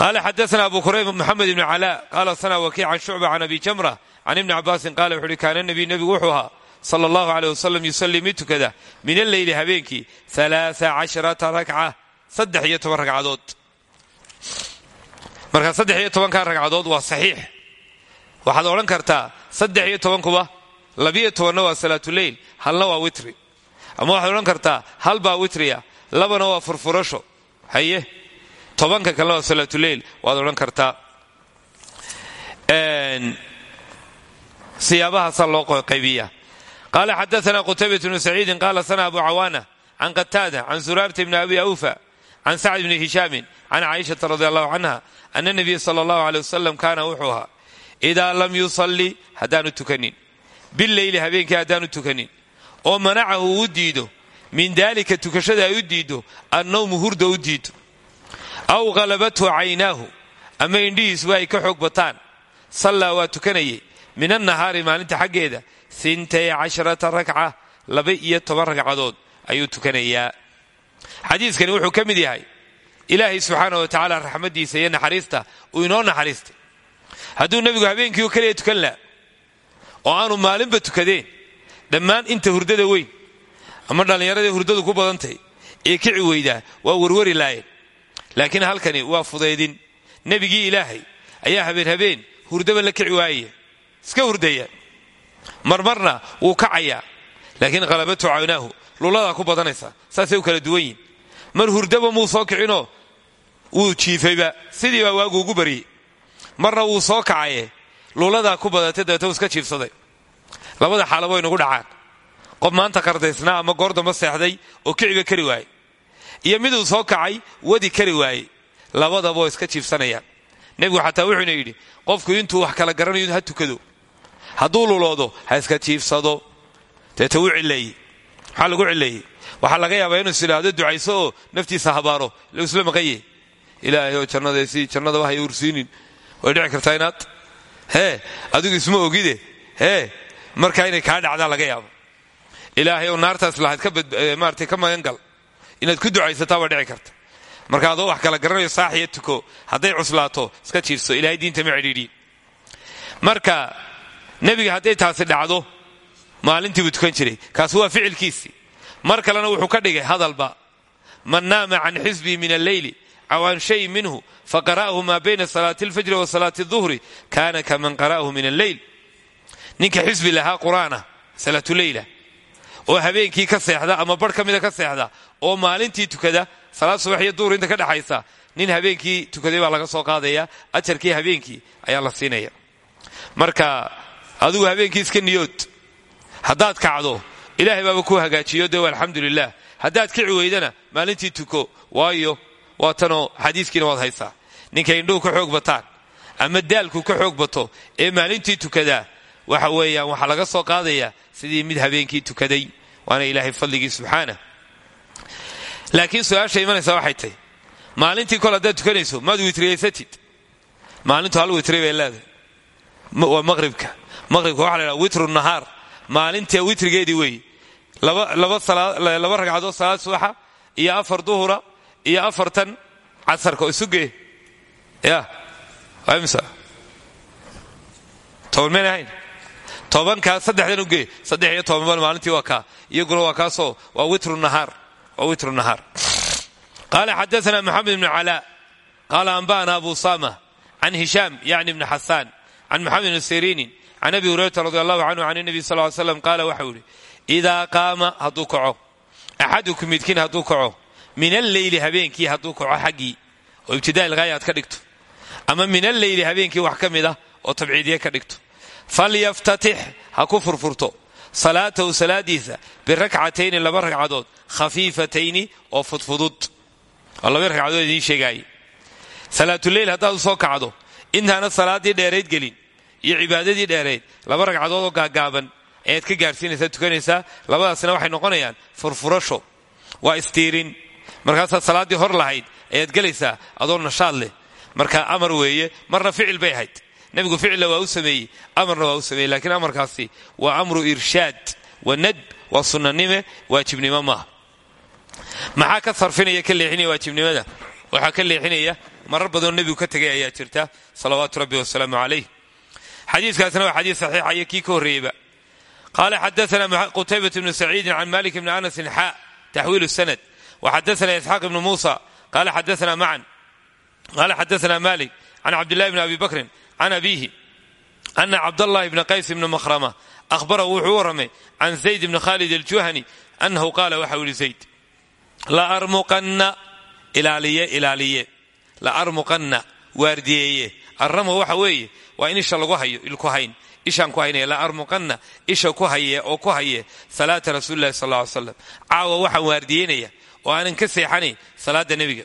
qaala xadaana abu kurayb maxamed ibn calaa qaala sana wakiic can shucba can abi jamra can ibni cabaasin qaala wuxu uhi kaana nabiy nebigu wuxuu ahaa sala allahu aleyh wasalam yusallii mid tukada min alleyli habeenkii alaaa casharata rakca saddex iyo toban ragcadood markaa saddex iyo tobankaa ragcadood waa saxiix waxaad odhan kartaa saddex iyo tobankuba labiyo tobanna waa salaatuleyl halna waa witri ama waxaad odhan kartaa hal baa witriya labana waa furfurasho haye tobanka kalena waa salaatuleyl waad odhan kartaa siyaabahaasaa loo qaybiya. Qaala xadaana qutaybat bnu saciidin qaala sana abu cawaana can qataada can suraarta bni abi awfa can sacd bni hishaamin can caaishata radi allahu canha ana nabiya sala allahu aley wasalam kaana wuxuu ahaa idaa lam yusalli haddaanu tukanin. Bileyli habeenkii haddaanu tukanin. Oo manacahu u diido. Min daalika tukashada ay u hurda u aw qalabathu caynaahu ama indhihiisba ay ka xoog bataan. Sallaa waa tukanayay. Min annahaari maalinta xaggeeda intay casharata rakca laba iyo toban ragcadood ayuu tukanayaa. Xadiiskani wuxuu ka mid yahay ilaahay subxaana wa tacaala raxmaddiisa iyo naxariista uu inoo naxariistay. Hadduu nebigu habeenkii oo keliya tukan laha oo aanu maalinba tukadeen dhammaan inta hurdada weyn ama dhallinyaradii hurdadu ku badantay ee kici weydaa waa warwari laayeen laakiin halkani waa fudaydin. Nebigii ilaahay ayaa habeen habeen hurdaba la kici waayaya iska hurdaya marmarna wuu kacayaa laakiin qalabatu cawnaahu luladaa ku badanaysa saasay u kala duwan yihiin mar hurdaba muu soo kicinoo? Wuu jiifayba. Sidii baa waagu ugu baryey marna wuu soo kacaye luladaa ku badatay dabeeta uu iska jiifsaday. Labada xaalabo aynugu dhacaan. Qof maanta qardaysnaa ama goordamba seexday oo kiciba kari waaye iyo miduu soo kacay wadi kari waaye labadaba iska jiifsanayaan nebigu xataa wuxuuna yidhi qofku intuu wax kala garanayo ha tukado. Hadduu luloodo ha iska jiifsado. Deeta wuu cileeyey maxaa lagu cileeyey waxaa laga yaabaa inuu is idhaahdo ducayso naftiisa habaaro. Ila isla maqanye ilaahay oo jannadaysii jannadaba hay ursiinin. Way dhici kartaa inaad? Hee adigu isma ogide. Hee markaa inay kaa dhacdaa laga yaabo. Ilaahay oo naartaas lahayd maarata ka magan gal inaad ku ducaysataa baa dhici karta. Marka adoo wax kala garanayo saaxiya tuko hadday iska jiifso ilahay diinta ma cidhiidhiin marka nebiga hadday taasi dhacdo maalintiibuu tukan jiray. Kaasi waa ficilkiisii mar kalena wuxuu ka dhigay hadalba man naama can xisbii min alleyli aw an shay minhu faqara'ahu maa bayna salaati alfajri wa salaati duhri kaana kaman qara'ahu min alleyl ninka xisbi lahaa qur'aana salaatuleyla oo habeenkii ka seexda ama bar ka ka seexda oo maalintii tukada salaad subax iyo duhur inta ka dhexaysa nin habeenkii tukaday laga soo qaadaya ajarkii habeenkii ayaa la siinaya. Marka adigu habeenkii iska niyood. Haddaad kacdo ilaahay baaba kuu hagaajiyo dee alxamdu lilah kici weydana maalintii tuko waayo waa tanoo xadiiskiina waad haysaa. Ninkay indhuhu ka xoog ama daalku ka xoog bato ee maalintii tukadaa waxa weeyaan waxaa laga soo qaadayaa sidii mid habeenkii tukaday. Waana ilaahay fadligii subxaana laakiin su'aasha imanaysa waxay tahy maalintii kol haddaad tukanayso maad witriyaysatid maalintu hal witri bay leedahay. Waa maqribka maqribka waxa la ydhaha witru nahaar. Maalinta witrigeedii weeye laba ragcadood salaad subaxa iyo afar duhura iyo afartan casarka oo isugee. Ya. Imsa toban mayn ahayn. Tobankaa saddexdan saddex iyo tobanban maalintii waa kaa. Iyaguna waa kaasoo waa witru nahaar waa witru nahaar. Qaala xadaana maxamed bn calaa qaala anba'ana abu sama can hishaam yani bni xasaan can maxamed bn siriinin can abi hurayrata radi allahu canhu can nabi sal ly slam qaala waxau yihi idaa qaama hadduu kaco axadukum midkiin hadduu kaco min alleyli habeenkii hadduu kaco xaggii oo ibtidaa ilgaaya aad ka dhigto ama min alleyli habeenkii wax ka mid ah oo tabciidiye ka dhigto falyaftatix ha ku furfurto salaatahu salaadiisa birakcatayni laba ragcadood khafiifatayni oo fudfudud. Oo laba ragcadood idiin sheegaaye salaatuleyl haddaad u soo kacdo intaana salaaddii dheerayd gelin iyo cibaadadii dheerayd laba ragcadood oo gaagaaban ayaad ka gaadhsiinaysaa tukanaysaa labadaasna waxay noqonayaan furfurasho. Waa istiirin. Markaasaad salaaddii hor lahayd ayaad gelaysaa adoo nashaad leh. Marka amar weeye marna ficil bay ahayd nebigu ficilla waa u sameeyey amarna waa u sameeyey lakiin amarkaasi waa amru irshaad wa nadb waa sunnanime waajibnimo maaha maxaa ka sarfinaya ka leexinaya waajibnimada? Waxaa ka leexinaya marar badanoo nebigu ka tegay ayaa jirta salawaatu rabbi wasalaamu calayh. Xadiikaasna waa xadiis saxiixa iyo kii ka horreeyeyba qaala xadaana qutaybat bnu saciidin can malik bni anasin xaa taxwiil sanad. Waxadaana isxaaq ibnu muusa qala xadaana macan qala xadaana malik can cabdillahi bni abi bakrin can abiihi ana cabdallahi bna qays bni makhrama ahbarahu wuxuu warramay can zayd bni khalid aljuhani annahu qaala waxa u yihi zayd la armuqanna ilaaliye ilaaliye la armuqanna waardiyeeye arrama waxa weeye waa in isha lagu hayo ilku hayn ishaan ku haynaya la armuqanna isha ku haye oo ku haye salaata rasuulilahi sal ly slam caawa waxaan waardiyeynaya oo aanan ka seexanayn salaada nebiga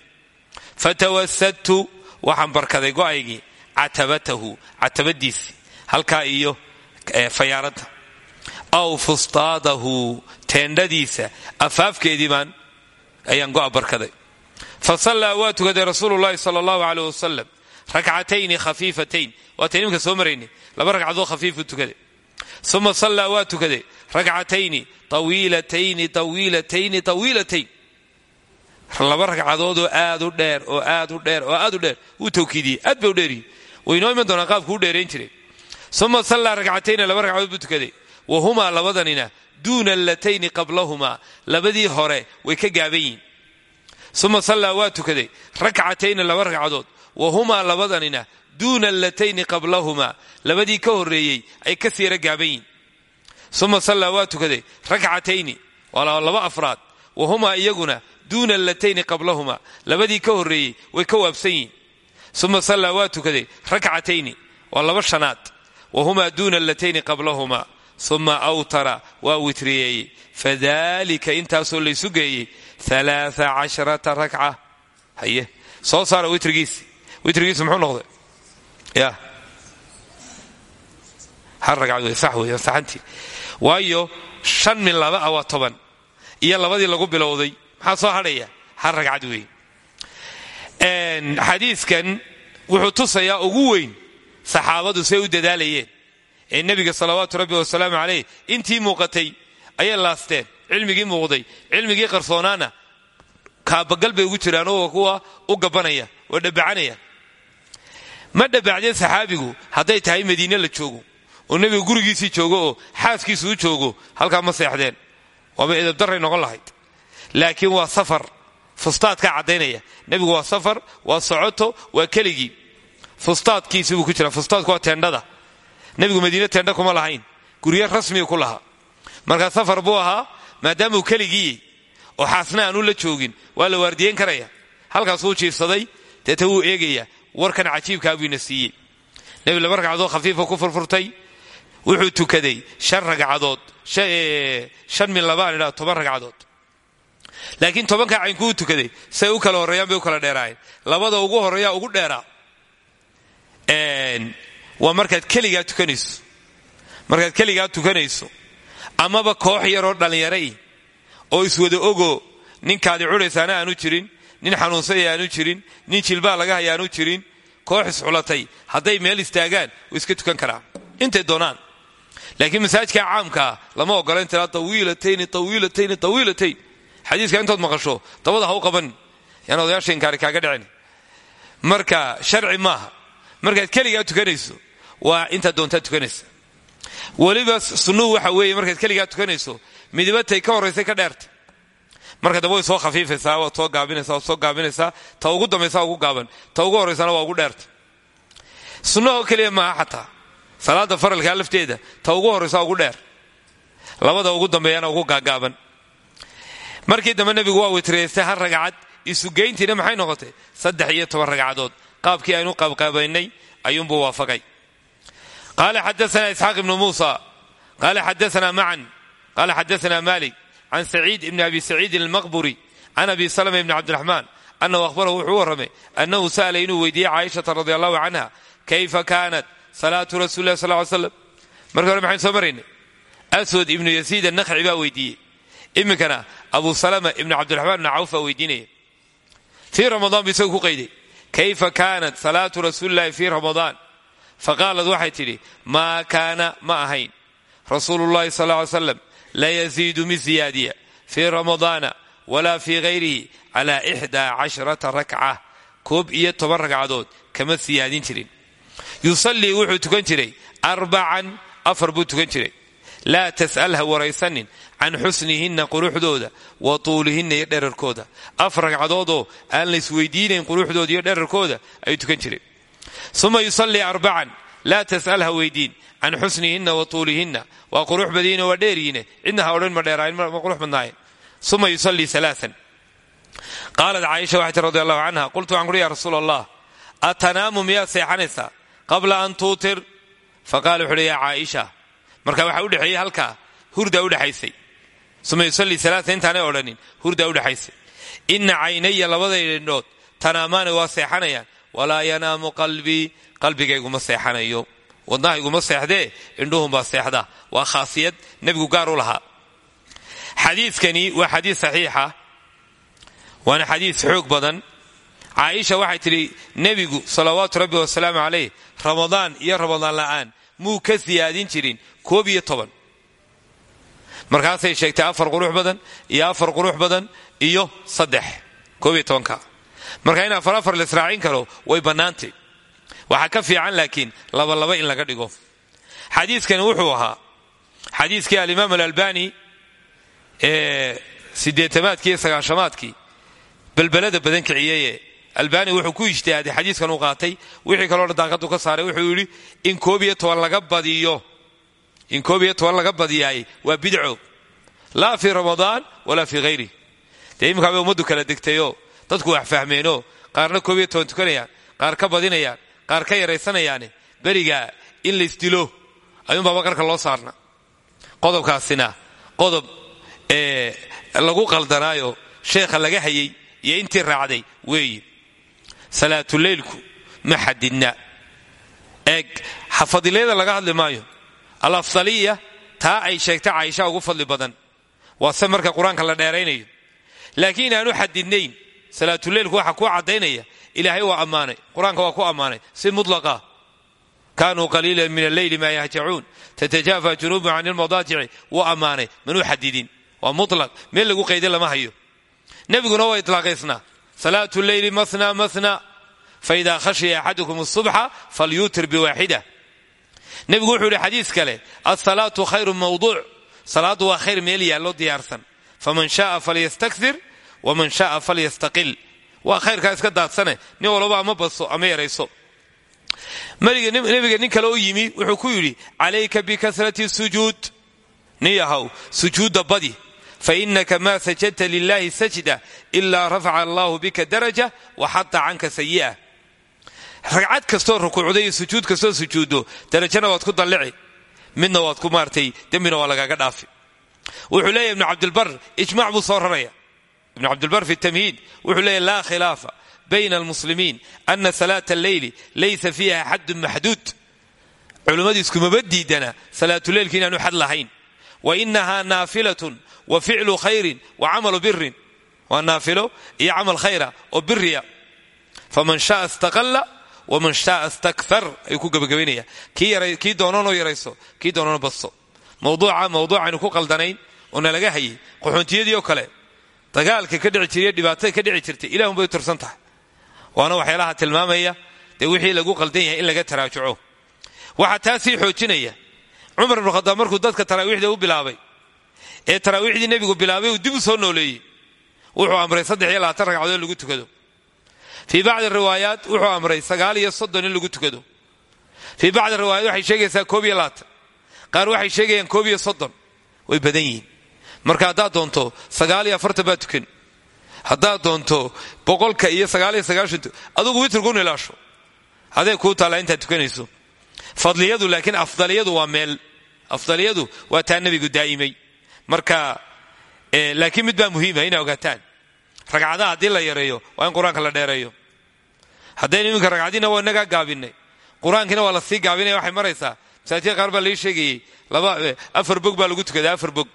fatawasadtu waxaan barkaday go'aygii catabatahu catabadiisi halkaa iyo fayaaradda aw fustaadahu teendhadiisa afaafkeedii baan ayaan go'a barkaday fa sallaa waa tukaday rasuulu llahi sala allahu aleyh wasalam rakcatayni khafiifatayn waatay nimka soo maraynay laba ragcadood khafiifu tukaday uma sallaa waa tukaday rakcatayni tawiilatayni tawiilatayni tawiilatayn laba ragcadoodoo aad u dheer oo aad u dheer oo aad u dheer wuu tawkiidiyey aad ba u waynoo iman doonaa qaabku u dheerayn jiray? Uma sallaa ragcatayni laba ragcadood buu tukaday. Wa humaa labadanina duuna allatayni qablahumaa. Labadii hore way ka gaaban yihiin uma sallaa waa tukaday. Rakcatayni laba ragcadood. Wa humaa labadanina duuna allatayni qablahumaa. Labadii ka horreeyey ay ka siira gaaban yihiin uma sallaa waa tukaday. Rakcatayni waa laba afraad. Wa humaa iyaguna duuna allatayni qablahumaa. Labadii ka horreeyey way ka waabsan yihiin uma sallaa waa tukaday rakcatayni waa laba shanaad wa humaa duuna allatayni qablahumaa uma awtara waa witriyeeyey fadalika intaasoo laysu geeyey alaaa casharata rakca haye soo saara witrigiisi witrigiisu muxuu noqday ya hal ragcad wey sax wey saxantii waayo shan iyo labadii lagu bilowday maxaa soo hadhaya hal ragcad wey xadiiskan wuxuu tusayaa ugu weyn saxaabadu say u dadaalayeen. Ee nebiga salawaatu rabbi wasalaamu caleyh intii muuqatay ayay laasteen cilmigii muuqday cilmigii qarsoonaana. Kaabagal bay ugu jiraan oo kuwa u gabanaya oo dhabacanaya. Ma dhabacdeen saxaabigu hadday tahay madiine la joogo oo nebiga gurigiisii joogo oo xaaskiisu u joogo halkaa ma seexdeen. Waaba edabdaray noqon lahayd. Laakiin waa safar fustaadkaa caddaynaya. Nebigu waa safar waa socoto waa keligii. Fustaadkiisi buu ku jira fustaadku waa teendhada. Nebigu madiine teendha kuma lahayn. Guryo rasmiga ku lahaa. Markaa safar buu ahaa maadaamuu keligii oo xaasna aanu la joogin. Waa la waardiyeyn karaya. Halkaasuu jiifsaday. Deeta wuu eegaya. Warkan cajiibkaa buu ina siiyey. Nebi laba ragcadood khafiifa ku furfurtay wuxuu tukaday shan ragcadood. Shan min labaan idhaa toban ragcadood laakiin tobankaa caynkuu tukaday say u kala horreeyaan bay u kala dheeraayeen labada ugu horreeya ugu dheeraa. Waa markaad keligaa tukanayso. Markaad keligaa tukanayso. Amaba koox yaroo dhallinyaray oo iswada ogo ninkaadi cudhaysaana aanu jirin nin xanuunsaya aanu jirin nin jilbaa laga haya aanu jirin. Koox isxulatay hadday meel istaagaan way iska tukan karaan. Intay doonaan. Laakiin masaajidka caamkaa lama ogola in tiraa tawiilatayni tawiilatayni tawiilatayn xadiiska intood maqasho dabada ha u qabanin yaan odayaasha inkaari kaaga dhicin marka sharci maaha markaad keligaa tukanayso waa intaad doontaa tukanaysa weliba sunnuhu waxa weeye markaad keligaa tukanayso midibatay ka horraysay ka dheerta marka dambe soo khafiifaysaa waad soo gaabinaysaa waad soo gaabinaysaa ta ugu dambaysaa ugu gaaban ta ugu horraysana waa ugu dheerta sunnahoo keliya maaha xataa salaada faralkaa lafteeda ta ugu horraysaa ugu dheer labada ugu dambeeyana ugu gaagaaban markii dambe nebigu waa witreystay hal ragcad isugeyntiina maxay noqotay? Saddex iyo toban ragcadood. Qaabkii aynu qaabqaabaynay ayuunbuu waafaqay. Qaala xadaana isxaaq ibnu muusa qaala xadaana macan qaala xadaana malik can saciid ibni abi saciidin almaqburi can abi salama ibni cabdiraxmaan annahu ahbarahu wuxuu u warramay annahu sa'ala inuu weydiiyey caaishata radi allahu canha kayfa kaanat salaatu rasuli lah sal ly slam maxaynu soo maraynay aswad ibnu yasiid annakci baa weydiiyey iminkana abu salama ibnu cabdiraxmaan ibni cawf baa weydiinaya fii ramadaan buu isagu ku qayday. Kayfa kaanat salaatu rasuulillahi fii ramadaan faqaalad waxay tidhi maa kaana ma ahayn. Rasuulu llahi sal ly slam la yaziidu mid ziyaadiya fii ramadaana walaa fii hayrihi calaa ixdaa casharata rakca koob iyo toban ragcadood kama siyaadin jirin. Yusallii wuxuu tukan jiray arbacan afar buu tukan jiray. Laa tas'al ha waraysanin can xusnihinna quruxdooda wa tuulihinna iyo dherarkooda afar ragcadoodoo aan la isweydiinayn quruxdooda iyo dherarkooda ayuu tukan jireen uma yusallii arbacan laa tas'al ha weydiin. Can xusnihinna wa tuulihinna waa qurux badiina waa dheeriine cidna ha ma dheeraayin ma qurux badnaayeen uma yusallii alaaan qaalat caaisha waxay tii radi allahu canha qultu waxaan kuhi ya rasuul allah atanaamu miyaad seexanaysaa qabla an tuutir? Faqala wuxu uhi yaa caaisha. Marka waxaa udhexeeyey halkaa hurdaa udhexaysay uma yusallii alaaa intaanay odhanin. Hurdaa udhexaysay ina caynaya labadayda indhood. Tanaamaana waa seexanayaan. Walaa yanaamu qalbii qalbigayguma seexanayo. Wadnahayguma seexdee indhuhunbaa seexda. Waa khaasiyad nebigu gaar u lahaa. Xadiidkani waa xadiis saxiixa. Waana xadiis xoog badan. Caaisha waxay tidhi nebigu salawaatu rabbi wasalaamu calayh ramadaan iyo ramadaan la'aan muu ka siyaadin jirin koob iyo toban markaasay sheegtay afar qurux badan iyo afar qurux badan iyo saddex. Koob iyo tobanka. Marka in afar afar la israacin karo way bannaantay. Waxaa ka fiican laakiin labalaba in laga dhigo. Xadiiskani wuxuu ahaa xadiiskii alimaam alalbani ee sideetamaadkii iyo sagaashamaadkii belbelada badan kiciyeye albani wuxuu ku ijtihaaday xadiiskan uu qaatay. Wixii kaloo dhan daaqadu ka saaray wuxuu yidhi in koob iyo toban laga badiyo in koob iyo toban laga badiyaay waa bidco. Laa fii ramadaan walaa fii hayri dee iminkaa bay ummaddu kala degtayoo dadku wax fahmeenoo qaarna koob iyo toban tukanayaan qaar ka badinayaan qaar ka yaraysanayaane berigaa in laysdilo ayuunbaa maqarka loo saarna. Qodobkaasina qodob ee lagu qaldanaayo sheekha laga hayay iyo intii raacday weeye salaatuleylku ma xadidna. Eeg fadilyada laga hadli maayo alafdaliya taa ay sheegtay caaisha ugu fadli badan. Waa se marka qur'aanka la dheeraynayo. Laakiin inaanu xadidnayn salaatuleylku waxa ku caddaynaya ilaahay waa ammaanay. Qur'aanka waa ku ammaanay si mutlaqa. Kaanuu qaliilan min alleyli maa yahjacuun. Tatajaafa junuubu can ilmadaajici wuu ammaanay manuu xadidin. Waa mutlaq meel lagu qayday lama hayo. Nebiguna waa itlaaqaysnaa. Salaatu leyli mahna mahna faida khashiya axadukum asubxa falyuutir biwaaxida nebigu wuxuu yihi xadiis kale alsalaatu khayru mawduuc salaaddu waa khayr meel yaallo diyaarsan. Faman shaaa falyastakir waman shaaa falyastaqil. Waa khayrkaa iska daadsane nin walba ama baso ama yarayso. Nebiga nin kale u yimi wuxuu ku yidhi calayka bikasrati sujuud. Nin yahow sujuudda badi fainaka ma sajadta lilahi sajda ilaa rafaca allahu bika daraja waxata canka sayi'a ragcad kastoo rukuucda iyo sujuud kastoo sujuuddo darajana waad ku dallici midna waad ku maartay dembina waa lagaaga dhaafi. Wuxuu leeyahy ibnu cabdilbar ijmac buu soo raraya. Ibnu cabdilbar fi tamhiid wuxuu leeyahy laa khilaafa bayna almuslimiin ana salaata alleyli laysa fiiha xaddun maxduud culimmadu iskumaba diidana salaatuleylka inaanu xad lahayn. Wa inahaa naafilatun wa ficlu khayrin wa camalu birin waa naafilo iyo camal khayra oo biriya faman shaa istaqalla waman shaa istakar ayuu ku gebagabaynaya kii doonanoo yarayso kii doonano basto mawduuca mawduucaynu ku qaldanayn oo nalaga hayay qaxoontiyadii oo kale dagaalka ka dhici jiriyo dhibaatada ka dhici jirtay ilahun bay u tirsan tahay waana waxyaalaha tilmaamaya dee wixii lagu qaldan yahay in laga taraajuco waxaa taa sii xoojinaya cumar ibnu khadaab markuu dadka taraawiixda u bilaabay ee taraawiixdii nebigu bilaabay uu dib u soo nooleeyey fii bacdi riwaayaat wuxuu amray sagaal iyo soddon in lagu tukado. Fii bacdi riwaayaat waxay sheegaysaa koob iyo labaatan. Qaar waxay sheegayaan koob iyo soddon. Way badan yihiin. Marka haddaad doonto sagaal iyo afartan baa tukan. Haddaad doonto boqolka iyo sagaal iyo sagaashan adugu witrkun ilaasho adee kuu taalla intaad tukanayso. Fadliyadu laakiin afdaliyadu waa meel afdaliyadu waa taa nebigu daa'imay. Marka laakiin mid baa muhiima inay ogaataan ragcadaha haddii la yareeyo waa in qur'aanka la dheereeyo. Haddaynu iminka ragcadiina waa inagaa gaabinay. Qur'aankiina waa la sii gaabinaya waxay maraysaa. Masaajidka qaar baa lai sheegayey laba afar bog baa lagu tukadaa afar bog.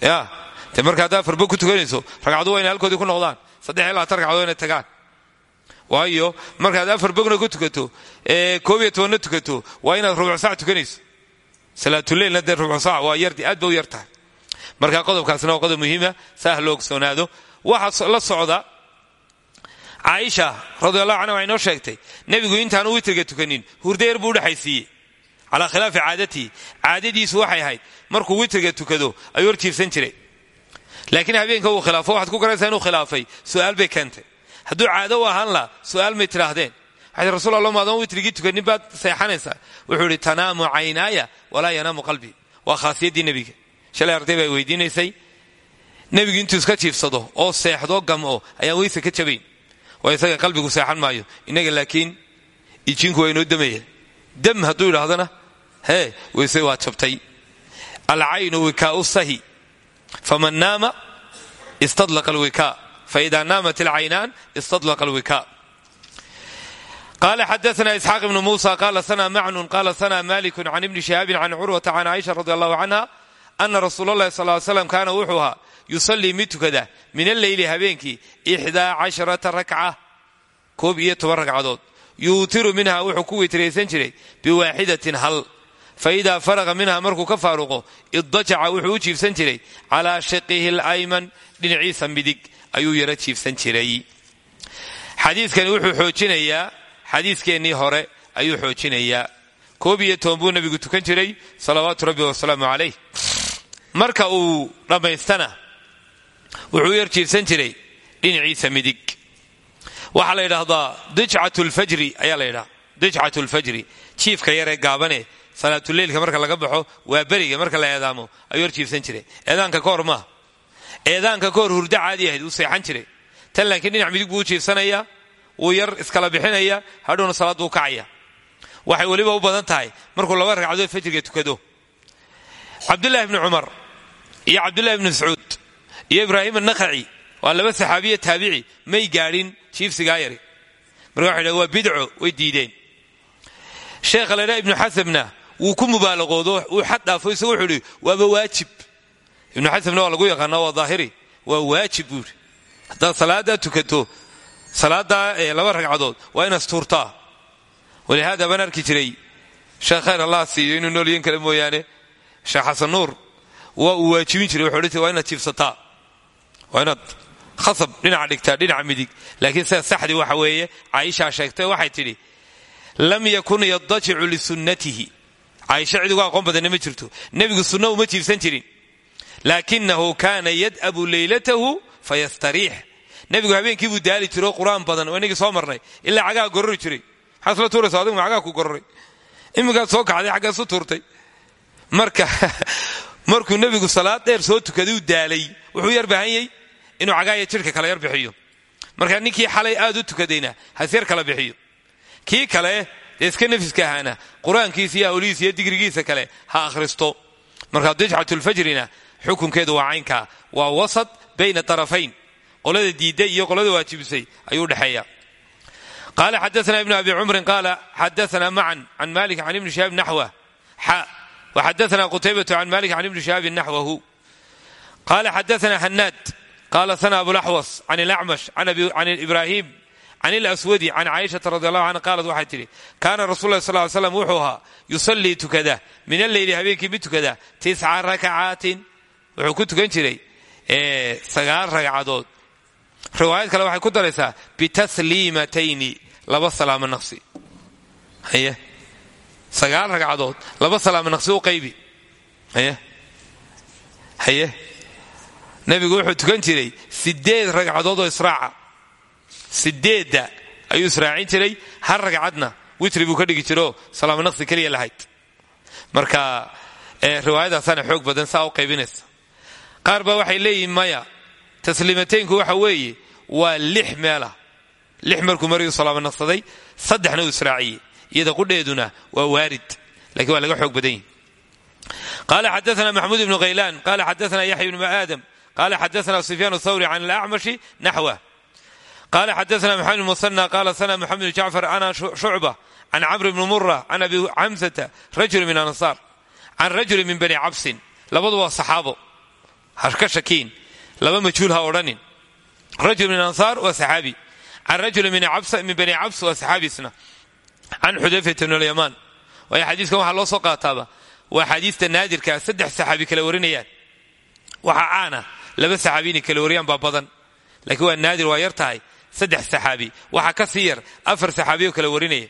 Ya de marka afar bog ku tukanayso ragcadu waa inay halkoodii ku noqdaan. Saddex iyo labaatan ragcadood inay tagaan. Waayo markaad afar bogna ku tukato ee koob iyo tobanna tukato waa inaad rubuc sac tukanayso. Salaatuleilna dee rubuc sac waa yardi aad ba yar marka qodobkaasna waa qodob muhiima saah loo waxaa la socda caaisha radiallahu canha waxay noo sheegtay nebigu intaanu witriga tukanin hurdayar buu udhexaysiiyey calaa khilaafi caadatii caadadiisu waxay ahayd markuu witriga tukado ayuu horjiifsan jiray. Laakiin habeenka uu khilaafo waxaad ku garaysaa inuu khilaafay? Su'aal bay keentay. Hadduu caado u ahaan la su'aal may tidhaahdeen. Waxay rasul alla maadoon witrigii tukanin baad seexanaysaa. Wuxuu idhi tanaamu caynaaya walaa yanaamu qalbii. Waa khaasiyaddii nebiga. Shalay arday baa weydiinaysay nebigu intuu iska jiifsado oo seexdo gam'o ayaan weyse ka jabayn waa isaga qalbigu seexan maayo. Innaga laakiin ijinku waa inoo damaya. Dam hadduu idhaahdana hee weyse waa jabtay. Alcaynu wikaau sahi. Faman naama istadlaqa alwikaa. Faida naamat alcaynaan istadlaqa alwikaa. Qala xadaana isxaaq ibnu musa qala sana macnun? Qala sana maliku can ibni shihaabin can curwata can caaisha radi allahu canha ana rasuul allahi sal l slam kaana wuxuu yusallii mid tukada min alleyli habeenkii ixdaa casharata rakca koob iyo toban ragcadood. Yuutiru minha wuxuu ku witraysan jiray biwaaxidatin hal. Fa idaa faraqa minha markuu ka faaruqo iddajaca wuxuu u jiifsan jiray calaa shaqihi alayman dhinaciisa midig ayuu yaro jiifsan jiray. Xadiidkani wuxuu xoojinayaa xadiiskeenii hore ayuu xoojinayaa. Koob iyo toban buu nebigu tukan jiray salawaatu rabbi wasalaamu calayh. Marka uu dhammaystana wuxuu yar jiifsan jiray dhinaciisa midig. Waxaa la yidhaahdaa dijcat lfajri ayaa la yidhaha dijcat lfajri jiifka yaree gaabane salaatuleylka marka laga baxo waa beriga marka la eedaamo ayuu yar jiifsan jiray. Eedaanka ka hor maaha eedaanka ka hor hurdo caadi ahayd uu seexan jiray. Tan laakiin dhinac midig buu u jiifsanayaa wuu yar iskala bixinaya hadhowna salaad buu kacaya. Waxay weliba u badan tahay. Markuu laba ragcadood fajriga tukado. Cabdullahi bni cumar iyo cabdullahi bni mascuud iyo ibraahim annakhaci waa laba saxaabiya taabici may gaadhin jiifsigaa yari. Marka waxay dhahen waa way diideen. Sheekha la ydhaha ibnu xasamna wuu ku mubaalaqoodo wuu xad isagu wuxuu ihi waajib. Ibnu xasamna waa lagu yaqaana waa daahiri waa waajib buuri haddaad salaaddaa tukato salaaddaa laba ragcadood waa inaad tuurtaa. Walihaada baan arki jiray allah siiyo inuu noolyen kale mooyaane sheekh xasan nuur waa uu jiray wuxuu waa inaad jiifsataa waa inaad khasab dhinaca dhigtaa dhinaca midig. Laakiin sida saxdii waxa weeye caaishaa sheegtay waxay tidhi lam yakun yadajicu lisunnatihi caaisha cid uga aqoon badanna ma jirto. Nebigu sunna uma jiifsan jirin. Laakinahu kaana yad'abu leylatahu fayastariix. Nebigu habeenkii buu daali jiro qur'aan badan inagii soo marnay ilaa cagaa gorori jiray. Maxaad isla tuuraysa adigu ku gororay iminkaad soo kacday xaggaasu tuurtay. Marka markuu nebigu salaad dheer soo tukaday u daalay wuxuu yar baahanyay inuu cagaaya jidhka kala yar bixiyo. Marka ninkii xalay aad u tukadayna has yar kala bixiyo. Kii kale iska nafiska ahaana qur'aankiisa iyo awlihiisa digrigiisa kale ha akhristo. Markaa dijcatulfajrina xukunkeedu waa caynkaa waa wasat bayna tarafayn. Qolada diidday iyo qolada waajibisay ayuu dhexeeya. Qaala xadaana ibnu abi cumrin qaala xadaana macan can malik can ibni shihaab naxwa xa waxadaana qutaybatu can malik can ibni shihaabin naxwahu qaala xadaana hanaad qaala sana abulaxwas can ilacmash can ibraahim can ilaswadi can caaishata radi allahu canha qaalat waxay tidhi kaana rasul lah sal slam wuxuu ahaa yusallii tukada min alleyli habeenkii mid tukada tisca rakacaatin wuxuu ku tukan jiray sagaal ragcadood riwaayad kale waxay ku daraysaa bitasliimatayni laba salaamo naqsi haye sagaal ragcadood laba salaamo naqsi u qaybi haye haye nebigu wuxuu tukan jiray sideed ragcadood oo israaca. Sideedda ayuu israacin jiray har ragcadna witri buu ka dhigi jiroo salaamo naqsi keliya lahayd marka riwaayadaasaana xoog badan saa u qaybinaysa. Qaar baa waxay leeyihiin maya tasliimateynku waxa weeye waa lix meelah lix markuu marigu salaamo naqsaday saddexna uu iyada qudheeduna waa waarid. Lakiin waa laga xoog badan yihi qaala xadaana maxmuud ibnu khaylaan qaala xadaana yaxya ibnu qaala xadaana sufyaan thawri can alacmashi naxwa qaala xadaana maxamed musanى qaala sana maxamed bn jacfar ana shucba can camr bni mura can abi xamsata rajul min ansaar can rajuli min bani cabsin labadu waa saxaabo haka shakiin laba majhuul ha odhanin rajul min ansaar waa saxaabi can rajuli min bani cabs waa saxaabisna can xudayfata bn alyamaan waayo xadiiskan waxaa loo soo qaataaba waa xadiista naadirkaa saddex saxaabi kala warinayaan waxaa caana laba saxaabiyna kala wariyaan baa badan. Laakiin waa naadir waa yar saddex saxaabi. Waxaa ka sii afar saxaabiyo kala warinaya.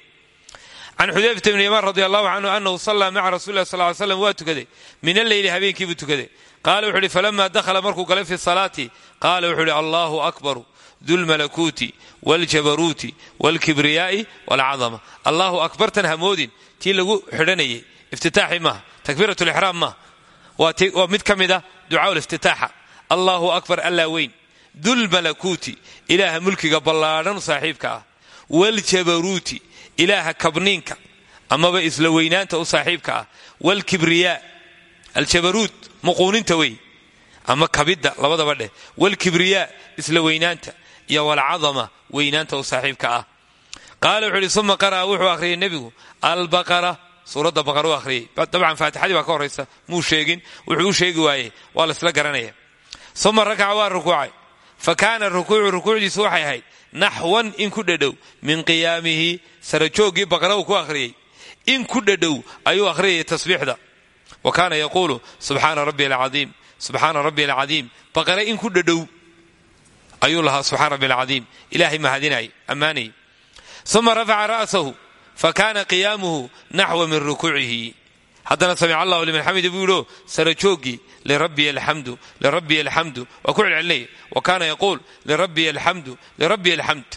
Can xudayfata bni yamaan radi allahu canhu anahu sallaa maca rasuli lah sal ly slam waa tukaday. Min alleyli habeenkiibuu tukaday. Qaala wuxu uhi falamaa dakhala markuu galay fi salaati? Qaala wuxuu uhi allahu akbaru dulmalakuuti waljabaruuti walkibriyaai walcadama allahu akbartan hamoodin. Tii lagu xidhanayay. Iftitaaxi maaha. Takbiirat lixraam maaha. Waa mid ka mid ah a ducaa allaahu akbar allaa weyn. Dulmalakuuti ilaaha mulkiga ballaadhan saaxiibka ah. Waljabaruuti ilaaha kabniinka amaba isla weynaanta u saaxiibka ah. Walkibriyaa aljabaruud muquuninta wey ama kabidda labadaba dheh. Walkibriyaa isla weynaanta. Iyo walcadama weynaanta u saaxiibka ah. Qaala wuxuu ihi uma qara'a wuxuu akhriyay nebigu. Albaqara suuradda baqar u akhriyay dabcan faatixadii ka horraysa muu sheegin. Wuxuu u uma rakaca waa rukuucay. Fa kaana rukuucu rukuucdiisu waxay ahayd naxwan in ku dhadhow min qiyaamihi sarajooggii baqara uu ku akhriyey. In ku dhadhow ayuu akhriyayay tasbiixda. Wa kaana yaquulu subxaana rabbi alcaiim subxaana rabbi alcadiim baqare in ku dhadhow ayuu lahaa subxaan rabbi alcadiim ilaahay mahadinay ammaanayay uma rafaca ra'sahu fa kaana qiyaamuhu naxwa min rukuucihi haddana samic allahu liman xamida buu yidhio sarajooggii lirabbiy alxamdu lirabbiy alxamdu waa ku celcelinaya wa kaana yaquul lirabbiy alxamdu lirabbiy alxamd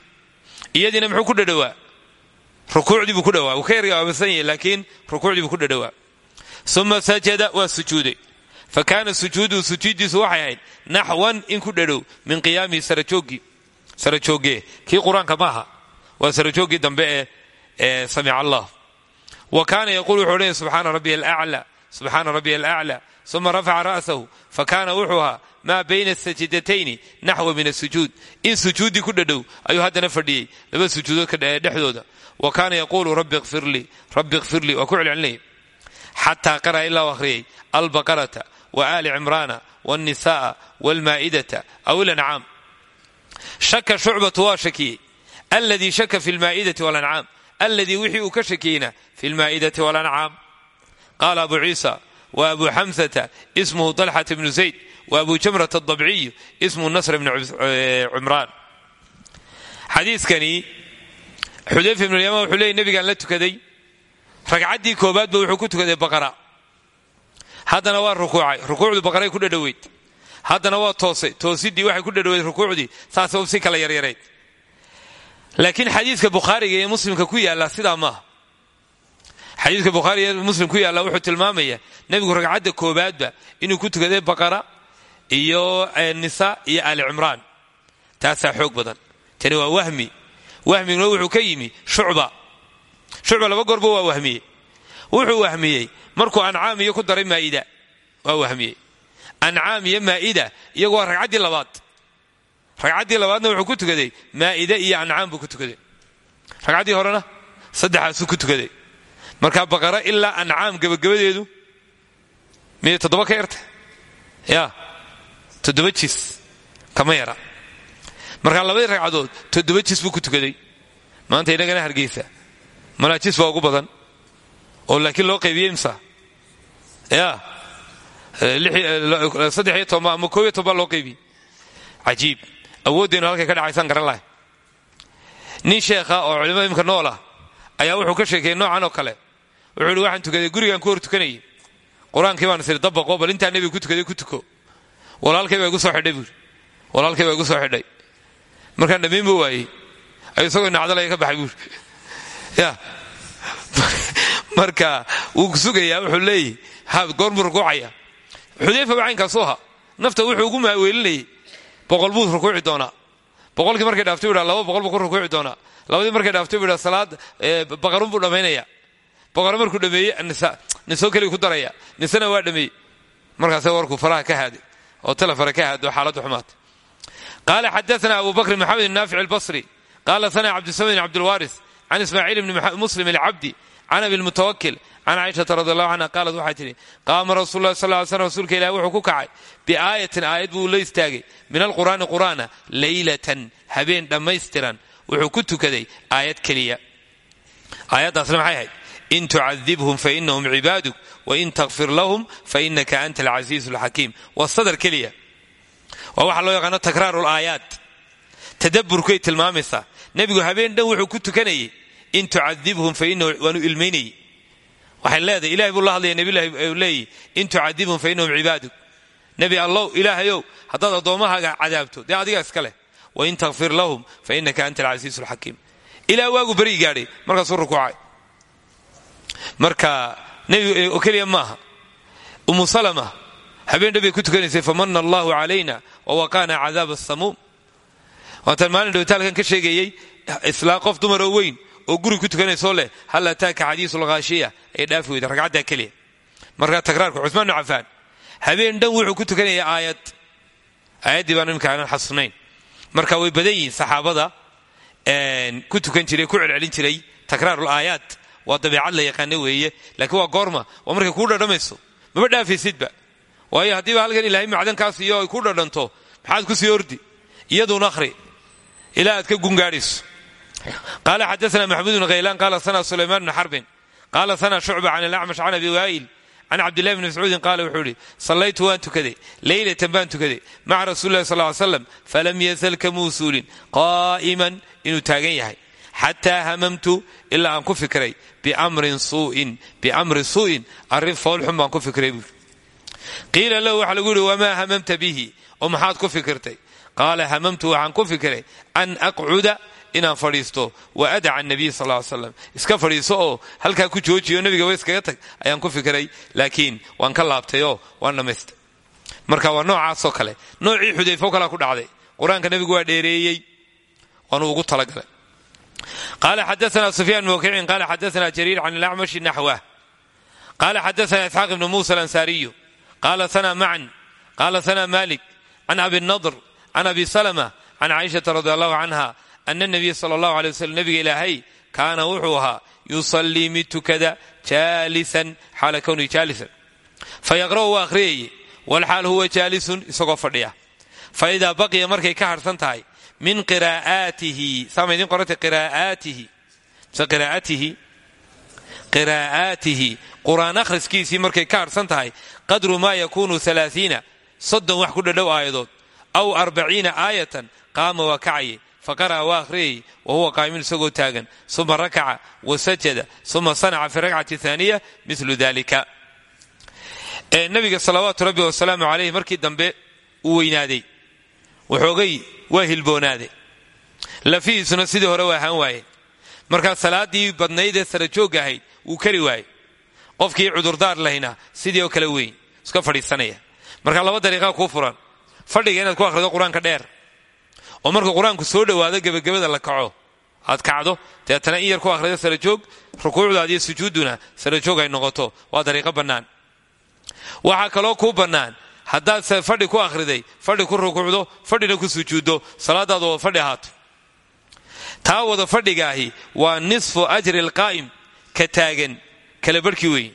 iyadiina muxuu ku dhadhowaa rukuucdii buu ku dhawaa wuu ka yargaabasan yahay laakiin rukuucdii ku dhadhowaa uma sajada waa sujuuday. Fa kaana sujuuduhu sujuuddiisu waxay ahayd in ku dhadhow min qiyaamihi sarajooggii sarajooggee kii qur'aanka maaha waa sarajooggii dambe ee samic allah wa kaana yaquul wuxuu leeyay subxaana rabbiy alaclaa subxaana rabbiya alaclaa uma rafaca ra'sahu fa kaana wuxuu ahaa maa bayna asajidatayni naxwa min asujuud in sujuuddii ku dhadhow ayuu haddana fadhiyey laba sujuudood kadhee dhexdooda. Wa kaana yaquulu rabbi kfirlii rabbi kfirlii waa ku celcelinaya xataa qara'a ilaa u akhriyay albaqarata wa aali cimraana walnisa'a walmaa'idata. Aw ilancaam shaka shucbatu waa shakiyey. Aladii shaka fi lmaa'idati walancaam aladii wixii uu ka shakiyeyna fi lmaa'idati walancaam qaala abu ciisa wa abu xamsata ismuhu طalxata bnu zayd wa abu jamrata adabciyu ismuhu nasr bni cumraan xadiiskani xudayfa ibnu lyamaan wuxuu leeyay nebigaan la tukaday ragcaddii koobaadba wuxuu ku tukaday baqara haddana waa rukuucay rukuucdu baqaray ku dhadhoweyd haddana waa toosay toosiddii waxay ku dhadhoweyd rukuucdii saasay si kala yaryarayd laakiin xadiiska bukhaariga iyo muslimka ku yaalla sidaa maaha xadiiska bukhaariga iyo muslim ku yaalla wuxuu tilmaamaya nebigu ragcadda koobaadba inuu ku tukaday baqara iyo nisa iyo ali cimraan. Taasaa xoog badan. Tani waa wahmi. Wahmiguna wuxuu ka yimi shucba. Shucba laba goorba waa wahmiyey. Wuxuu wahmiyey markuu ancaam iyo ku daray maa'ida. Waa wahmiyey. Ancaam iyo maa'ida iyagu waa ragcaddii labaad ragcaddii labaadna wuxuu ku tukaday maa'ide iyo ancaam buu ku tukaday. Ragcaddii horena saddexaasuu ku tukaday. Markaa baqara ilaa ancaam gebagabadeedu miyay toddoba ka yarta ya toddoba jis kama yara. Markaa labadii ragcadood toddoba jis buu ku tukaday. Maanta inagana hargeysa. Malaa jis baa ugu badan. Oo laakiin loo qaybiyey imsa ya saddex iyo toban ama koob iyo toban loo qaybiyey cajiib awooddeenu halkay ka dhacaysaan garan lahay. Nin sheekha oo culimada imika nool ah ayaa wuxuu ka sheekeeyey noocan oo kale. Wuxuu ihi waxaan tukaday gurigaan ku hor tukanayay qur'aankii baan isiri dabaqo bal intaa nebiga ku tukaday ku tuko. Walaalkay baa igu soo xidhay buuri walaalkay baa igu soo xidhay. Markaan dhammayn ba waayey. Ayuu isagoo nacdalaya ka baxay buuri ya. Marka wuu sugayaa wuxuu leeyahy ha goormuu rukuucaya xudayfa ba caynkaasu aha nafta wuxuu ugu maaweelinayay boqol buu rukuuci doonaa. Boqolkii markay dhaaftay bu laba boqol buu ku rukuuci doonaa. Labadii markay dhaaftay bu salaad baqarun buu dhammaynaya boqoro markuu dhameeyey nisoo keliga ku daraya. Nisena waa dhameeyey markaase warkuu faraha ka haaday oo telefara ka haado xaaladdu xumaatay qaala xadaana abu bakr maxamed naafic albasri. Qaala sana cabdisamad bn cabdilwaris can ismaaciil bni muslim alcabdi can abi lmutawakil can caaishata radi allahu canha qaalat waxay tidhi qaama rasuulu lah sal ly slm rasuulka ilahi wuxuu ku kacay. Biaayatin aayad buu la istaagay. Min alqur'aani qur'aana leylatan habeen dhammaystiran wuxuu ku tukaday aayad keliya. Aayaddaasna maxay ahayd? In tucadibhum fainahum cibaaduk wain takfir lahum fainaka anta alcasiiz alxakiim waa sadar keliya. Waa waxaa loo yaqaano takraaru laayaat tadaburkay tilmaamaysaa. Nebigu habeen dhan wuxuu ku tukanayay in tucadibhum fainahu waanu ilmaynayey. Waxay leedahay ilahay buu la hadlaya nebilahi leeyihi in tucadibhum fainahum cibaaduk. Nebi allow ilaahayow haddaad addoommahaaga cadaabto dee adigaa iska leh. Wain takfir lahum fainaka anta alcasiiz alxakiim ilaa waagu beryi gaadhay markaasuu rukuucay. Marka nebiga oo keliya maaha umu salama habeen dhan bay ku tukanaysay famana allahu calayna wawaqaana cadaab asamuum waataan maalin dhowtaalkan ka sheegayey islaa qof dumaroo weyn oo guri ku tukanaysoo leh hal ataaka xadiisulkhaashiya ay dhaafi weyda ragcaddaa keliya. Markaa takraarka cusmaan bnu cafaan habeen dhan wuxuu ku tukanaya aayad. Aayaddii baan imika aanan marka way badan yihiin saxaabada ku tukan jiray ku celcelin jiray takraarul aayaat waa dabeecad la yaqaana weeye laakiin waa goorma markay kuu dhadhamayso. Maba dhaafaysidba waayo haddiiba halkan ilaahay macdankaa siiyo ay ku dhadhanto maxaad ku sii ordi? Iyaduun akhri. Ka gungaadhayso qaala xadaana maxamuud bn khaylaan qaala sana sulaymaan bn xarbin qaala sana shucba can alacmash can abi waa'il can cabdillahi bni mascuudin qaala wuxuu ihi sallaytu waan tukaday leylatan baan tukaday maca rasuuli lahi sal slam falam yazal kamuu suulin qaa'iman inuu taagan yahay xataa hamamtu ilaa aan ku fikray biamrin suu'in biamri suu'in arrin foolxun baan ku fikray buuri qiila lahu waxaa lagu yihi wamaa hamamta bihi oo maxaad ku fikirtay qaala hamamtu waxaan ku fikiray an aqcuda inaan fadhiisto wa adaca anabiy sal ly slam iska fadhiiso oo halkaa ku joojiyo nebiga wa iskaga tag. Ayaan ku fikiray laakiin waan ka laabtayoo waan dhammaystay marka waa noocaasoo kale noocii xudayfo kalaa ku dhacday. Qur'aanka nebigu waa dheereeyey waanuu ugu talagalay. Qala xadaana sufyaan bn wakicin qala xadaana jariir can alacmashi naxwah qala xadaana isxaaq ibnu musa alansaariyu. Qala sana macan qala sana malik can abi nadr can abi salma can caaishata radi allahu canha ana nabiya sala allahu alay waslm nabiga ilaahay kaana wuxuu ahaa yusallii mid tukada jaalisan xaala kwnii jaalisan fayaqra'u waa akhriyayey huwa jaalisun isagoo fadhiya faidaa baqiya markay ka harhsan tahay min qiraa'aatihi saama idin qorantay qiraa'aatihi mise qiraa'atihi qiraa'aatihi qur'aan akhriskiisii markay ka harhsan tahay qadru maa yakuunu alaaiina soddon wax ku dhadhow aayadood aw arbaciina aayatan qaama waa kacaye faqara'a waa akhriyay wa huwa qaa'imun isagoo taagan suma rakaca wa sajada suma sanaca fi rakcati aaniya milu dalika nabiga salawaatu rabbi wasalaamu calayh markii dambe uu weynaaday waxoogay waa hilboonaaday lafihiisuna sidii hore waa ahaan waayeen markaa salaaddii badnaydee sara joogga ahayd wuu kari waayey qofkii cudurdaar lahayna sidii oo kale weyn iska fadhiisanaya kuu furan fadhiga inaad ku akhrido qur'aanka dheer oo marka qur'aanku soo dhowaado gebagabada la kaco aad kacdo deetana in yar ku akhrido sarajoog rukuucdaad iyo sujuudduna sarajoog ay noqoto. Waa dariiqo bannaan. Waxaa kaloo kuu bannaan haddaad fadhi ku akhriday fadhi ku rukuucdo fadhina ku sujuuddo salaadaadu wada fadhi ahaato. Taa fadhigaahi waa nisfu ajri alqaa'im ka kala barhkii weyn.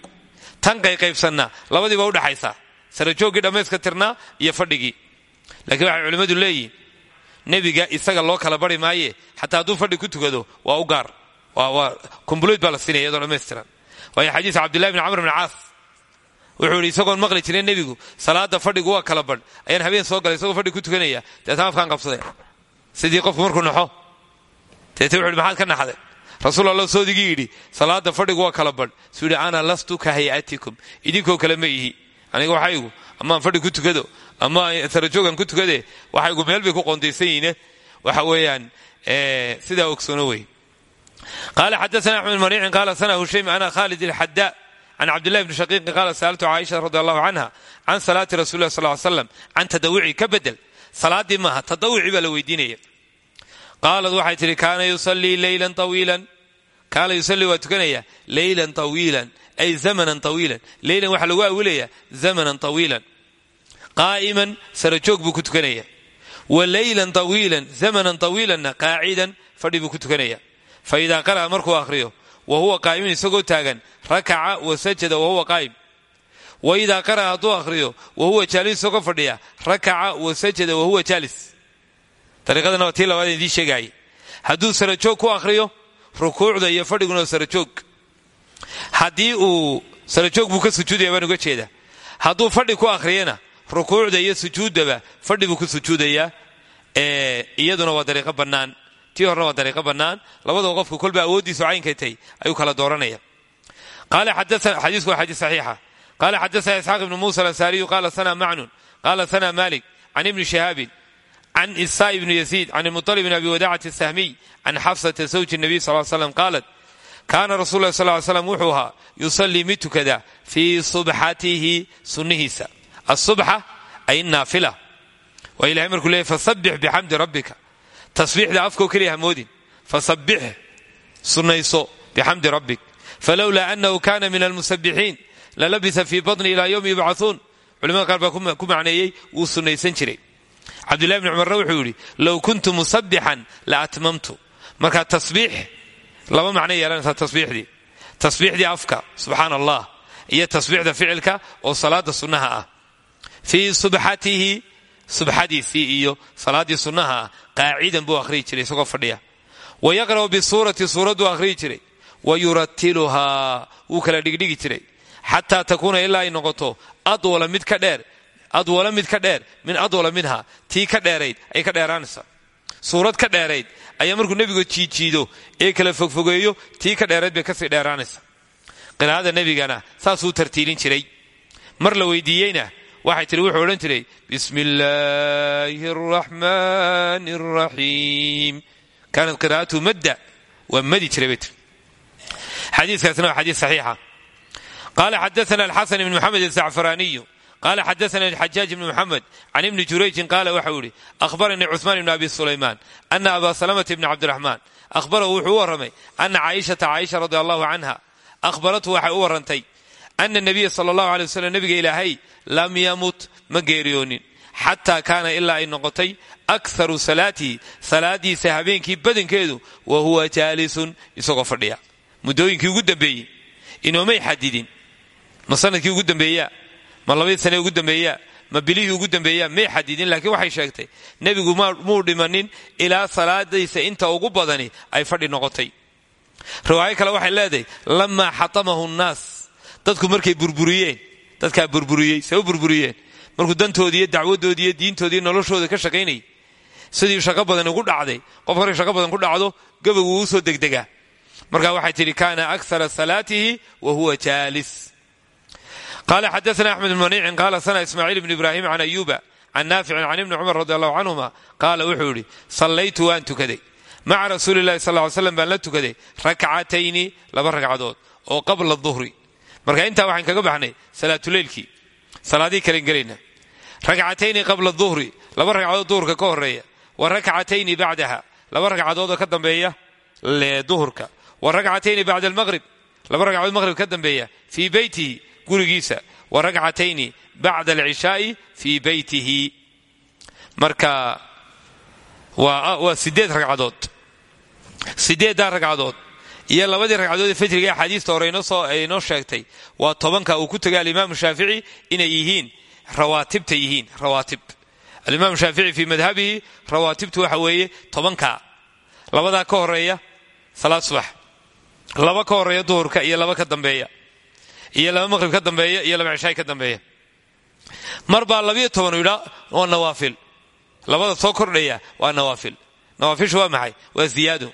Tan qayqaybsanna labadiiba udhaxaysaa sarajooggii dhammayska tirnaa iyo fadhigii. Laakiin waxay culimmadu leeyihiin nebiga isaga loo kala bari maaye xataa hadduu fadhi ku tukado waa u gaar. Kumbuluyd baa la siinaya iyadoo dhammaystiran waayo xadiis cabdillahi bn camr bn caas wuxuu yidhi isagoon maqli jiray nebigu salaada fadhigu waa kala badh ayaan habeen soo galay isagoo fadhi ku tukanaya. Deetana afkaan qabsaday sidii qofku markuu naxo. Deete wuxu yidhi maxaad ka naxday rasuul allah soodigii yidhi salaada fadhigu waa kala badh suu yidhi ana lastu ka hayatikum. Idinkoo kale ma ihi. Aniga waxaygu amaan fadhi ku tukado ama sarajoogan ku tukade waxaygu meel bay ku qoondaysan yihiine waxa weeyaan sidaa ogsoono wey qaala xadaana axmed maniicin qaala sana hushaym ana khalid ilxadaa can cabdillahi bni shaqiiqin qaala sa'altu caaisha radi allahu canha can salaati rasuli lah sal slam can tadawuci ka bedel salaaddii maaha tadawuci baa la weydiinaya qaalad waxay tidhi kaana yusallii leylan tawiilan kaana yusallii waa tukanaya leylan tawiilan ay zamanan tawiilan leylan waxaa lagu awilaya zamanan tawiilan qaa'iman sarajoog buu ku tukanaya wa leylan tawiilan zamanan tawiilanna qaacidan fadhi buu ku tukanaya fa idaa qara'a markuu akhriyo wa huwa qaa'imun isagoo taagan rakaca wa sajada wa huwa qaa'im wa idaa qara'a hadduu akhriyo wa huwa jaalis isagoo fadhiya rakaca wa sajada wa huwa jaalis dariiqadana waa tii labaad ku akhriyo rukuucda iyo fadhiguna sarajoog haddii uu sarajoog buu ka sujuudaya baan uga jeeda hadduu fadhi ku akhriyana rukuucda iyo sujuuddaba fadhi buu ku sujuudayaa iyaduna waa dariiqo bannaan. Tii horena waa dariiqo bannaan. Labadaba qofku kolba awooddiisu caynkay tay ayuu kala dooranaya. Xadiisku waa xadiis saxiixa. Qaala xadaana isxaaq ibnu muusa alansaariyu qaala sana macnun? Qaala sana malik can ibni shihaabin can isaa ibni yaziid can muطalib bn abi wadacati sahmiy can xafsata zawji nabiy sal slam qaalat kaana rasul lah sal slam wuxuu ahaa yusallii mid tukada fii subxatihi sunnihiisa. Asubxa ay naafila. Waa ilahay markuu leeyay fasabbix bixamdi rabbika. Tasbiixda afkoo keliya hamoodin fasabbix sunnayso bixamdi rabbik. Falowlaa annahu kana min almusabbixiin lalabisa fii badni ilaa yowmi yubcauun culimada qaar baa ku macneeyey wuu sunnaysan jiray. Cabdullahi bni cumarna wuxuu yidhi kuntu musabbixan la atmamtu. Markaa tasbiix laba macnay yeelanaysaa tasbiixdii. Tasbiixdii afka subxaan allah iyo tasbiixda ficilka oo salaada sunnaha ah. Fii subxatihi subxadiisii iyo salaaddii sunnaha ah qaacidan buu akhriyi jiray isagoo fadhiya. Wa yaqra'u bisuurati suuradduu akhriyi jiray. Wa yuratiluhaa wuu kala dhigdhigi jiray. Xataa takuuna ilaa ay noqoto adwala mid ka dheer adwala mid ka dheer min adwala minha tii ka dheerayd ay ka dheeraanaysaa suurad ka dheerayd. Ayaa markuu nebigu jiijiido ee kala fogfogeeyo tii ka dheerayd bay ka sii dheeraanaysa qiraa'ada nebigana saasuu tartiilin jiray. Mar la weydiiyeyna waxay tihi wuxuu odhan jiray bismi illaahi araxmaani araxiim kaanat qiraa'atu madda waa madi jiray bay tiri xadiiskaasna waa xadiis saxiixa. Qaala xadaana alxasan ibn qala xadaana xajaaj ibni muxamed can ibni jurayjin qaala waxau yihi ahbaranii cuثmaan ibn abi sulaymaan ana aba salamata ibni cabdiraxmaan ahbarahu wuxuu u warramay ana caaishata caaisha radi allahu canha ahbaratu waxay u warrantay ana nabiya sala allahu alay waslm nabiga ilaahay lam yamut ma geeriyoonin xataa kaana ilaa ay noqotay akharu salaatihi salaadiisa habeenkii badankeedu wa huwa jaalisun isagoo fadhiya muddooyinkii ugu dambeeyey inoomay xadidin ma sannadkii ugu dambeeya ma labadii sane ugu dambeeya ma bilihii ugu dambeeya may xadidin laakiin waxay sheegtay nebigu muu dhimanin ilaa salaadaysa inta ugu badani ay fadhi noqotay. Riwaayo kale waxay leedahay lamaa xatamahu nnaas. Dadku markay burburiyeen dadkaa burburiyey see u burburiyeen. Markuu dantoodii dacwadoodii diintoodii noloshooda ka shaqaynayay. Sidii shaqo badan ugu dhacday qof markay shaqo badan ku dhacdo gabogu uu soo degdegaa. Markaa waxay tidhi kaana akara salaatihi wa huwa jaalis qala xadaana axmed bn maniicin qaala sana ismaaciil bn ibraahim can ayuba can naaficin can ibni cumar radi allahu canhuma qaala wuxuu yidhi sallaytu waan tukaday maca rasuuli lahi sal ly slam baan la tukaday rakcatayni laba ragcadood oo qabla duhri marka intaa waxaan kaga baxnay salaatuleylkii salaadii kalen gelayna rakcatayni qabla duhri laba ragcadood duhurka ka horreeya wa rakcatayni bacdaha laba ragcadoodoo ka dambeeya duhurka wa ragcatayni bacda almaqrib laba gurigiisa wa ragcatayni bacda alcishaa'i fii beytihi. Marka waa sideed ragcadood sideeddaa ragcadood iyo labadii ragcadood ee fajriga axaadiista hore inoo sheegtay waa tobanka uu ku tegay alimaamu shaafici inay yihiin rawaatibta yihiin rawaatib. Alimaam shaafici fii madhabihi rawaatibtu waxa weeye tobanka. Labadaa ka horreeya salaad subax. Laba ka horreeya duhurka iyo laba ka dambeeya iyo laba maqhrib ka dambeeya iyo laba cishaay ka dambeeya. Mar baa labiyo waa nawaafil. Labada soo kordhaya waa nawaafil. Nawaafishu waa maxay? Waa ziyaado.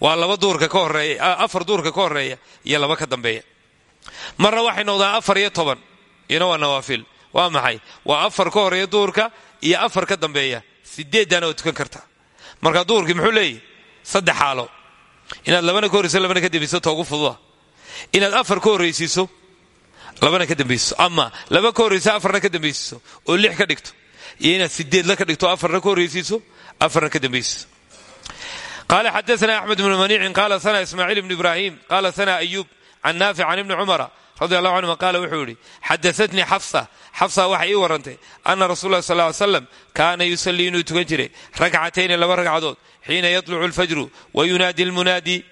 Waa laba duurka ka horreeya afar duurka ka horreeya iyo laba ka dambeeya. Marna waxay noqdaan afar iyo toban. Iyona waa nawaafil. Waa maxay? Waa afar ka horreeya duurka iyo afar ka dambeeya. Sideeddaana waa tukan kartaa marka duurkii muxuu leeyahy? Inaad labana ka horrayso labana ka dambayso toogu fududa. Inaad afar ka horraysiiso labana ka dambaysiso ama laba ka horrayso afarna ka dambaysiiso oo lix ka dhigto. Iyo inaad sideedla ka dhigto afarna ka horraysiiso afarna ka dambaysiiso qaala xadaana axmed bnu maniicin qaala sana ismaaciil bnu ibraahim qaala sana ayuub can naafic can ibni cumara radi allahu canhuma qaala wuxuu yidhi xadaatnii xafsa. Xafsa waxay ii warantay ana rasul lah sal slam kaana yusallii inuu tukan jiray rakcatayni laba ragcadood xiina yatlucu lfajru wa yunaadi lmunaadi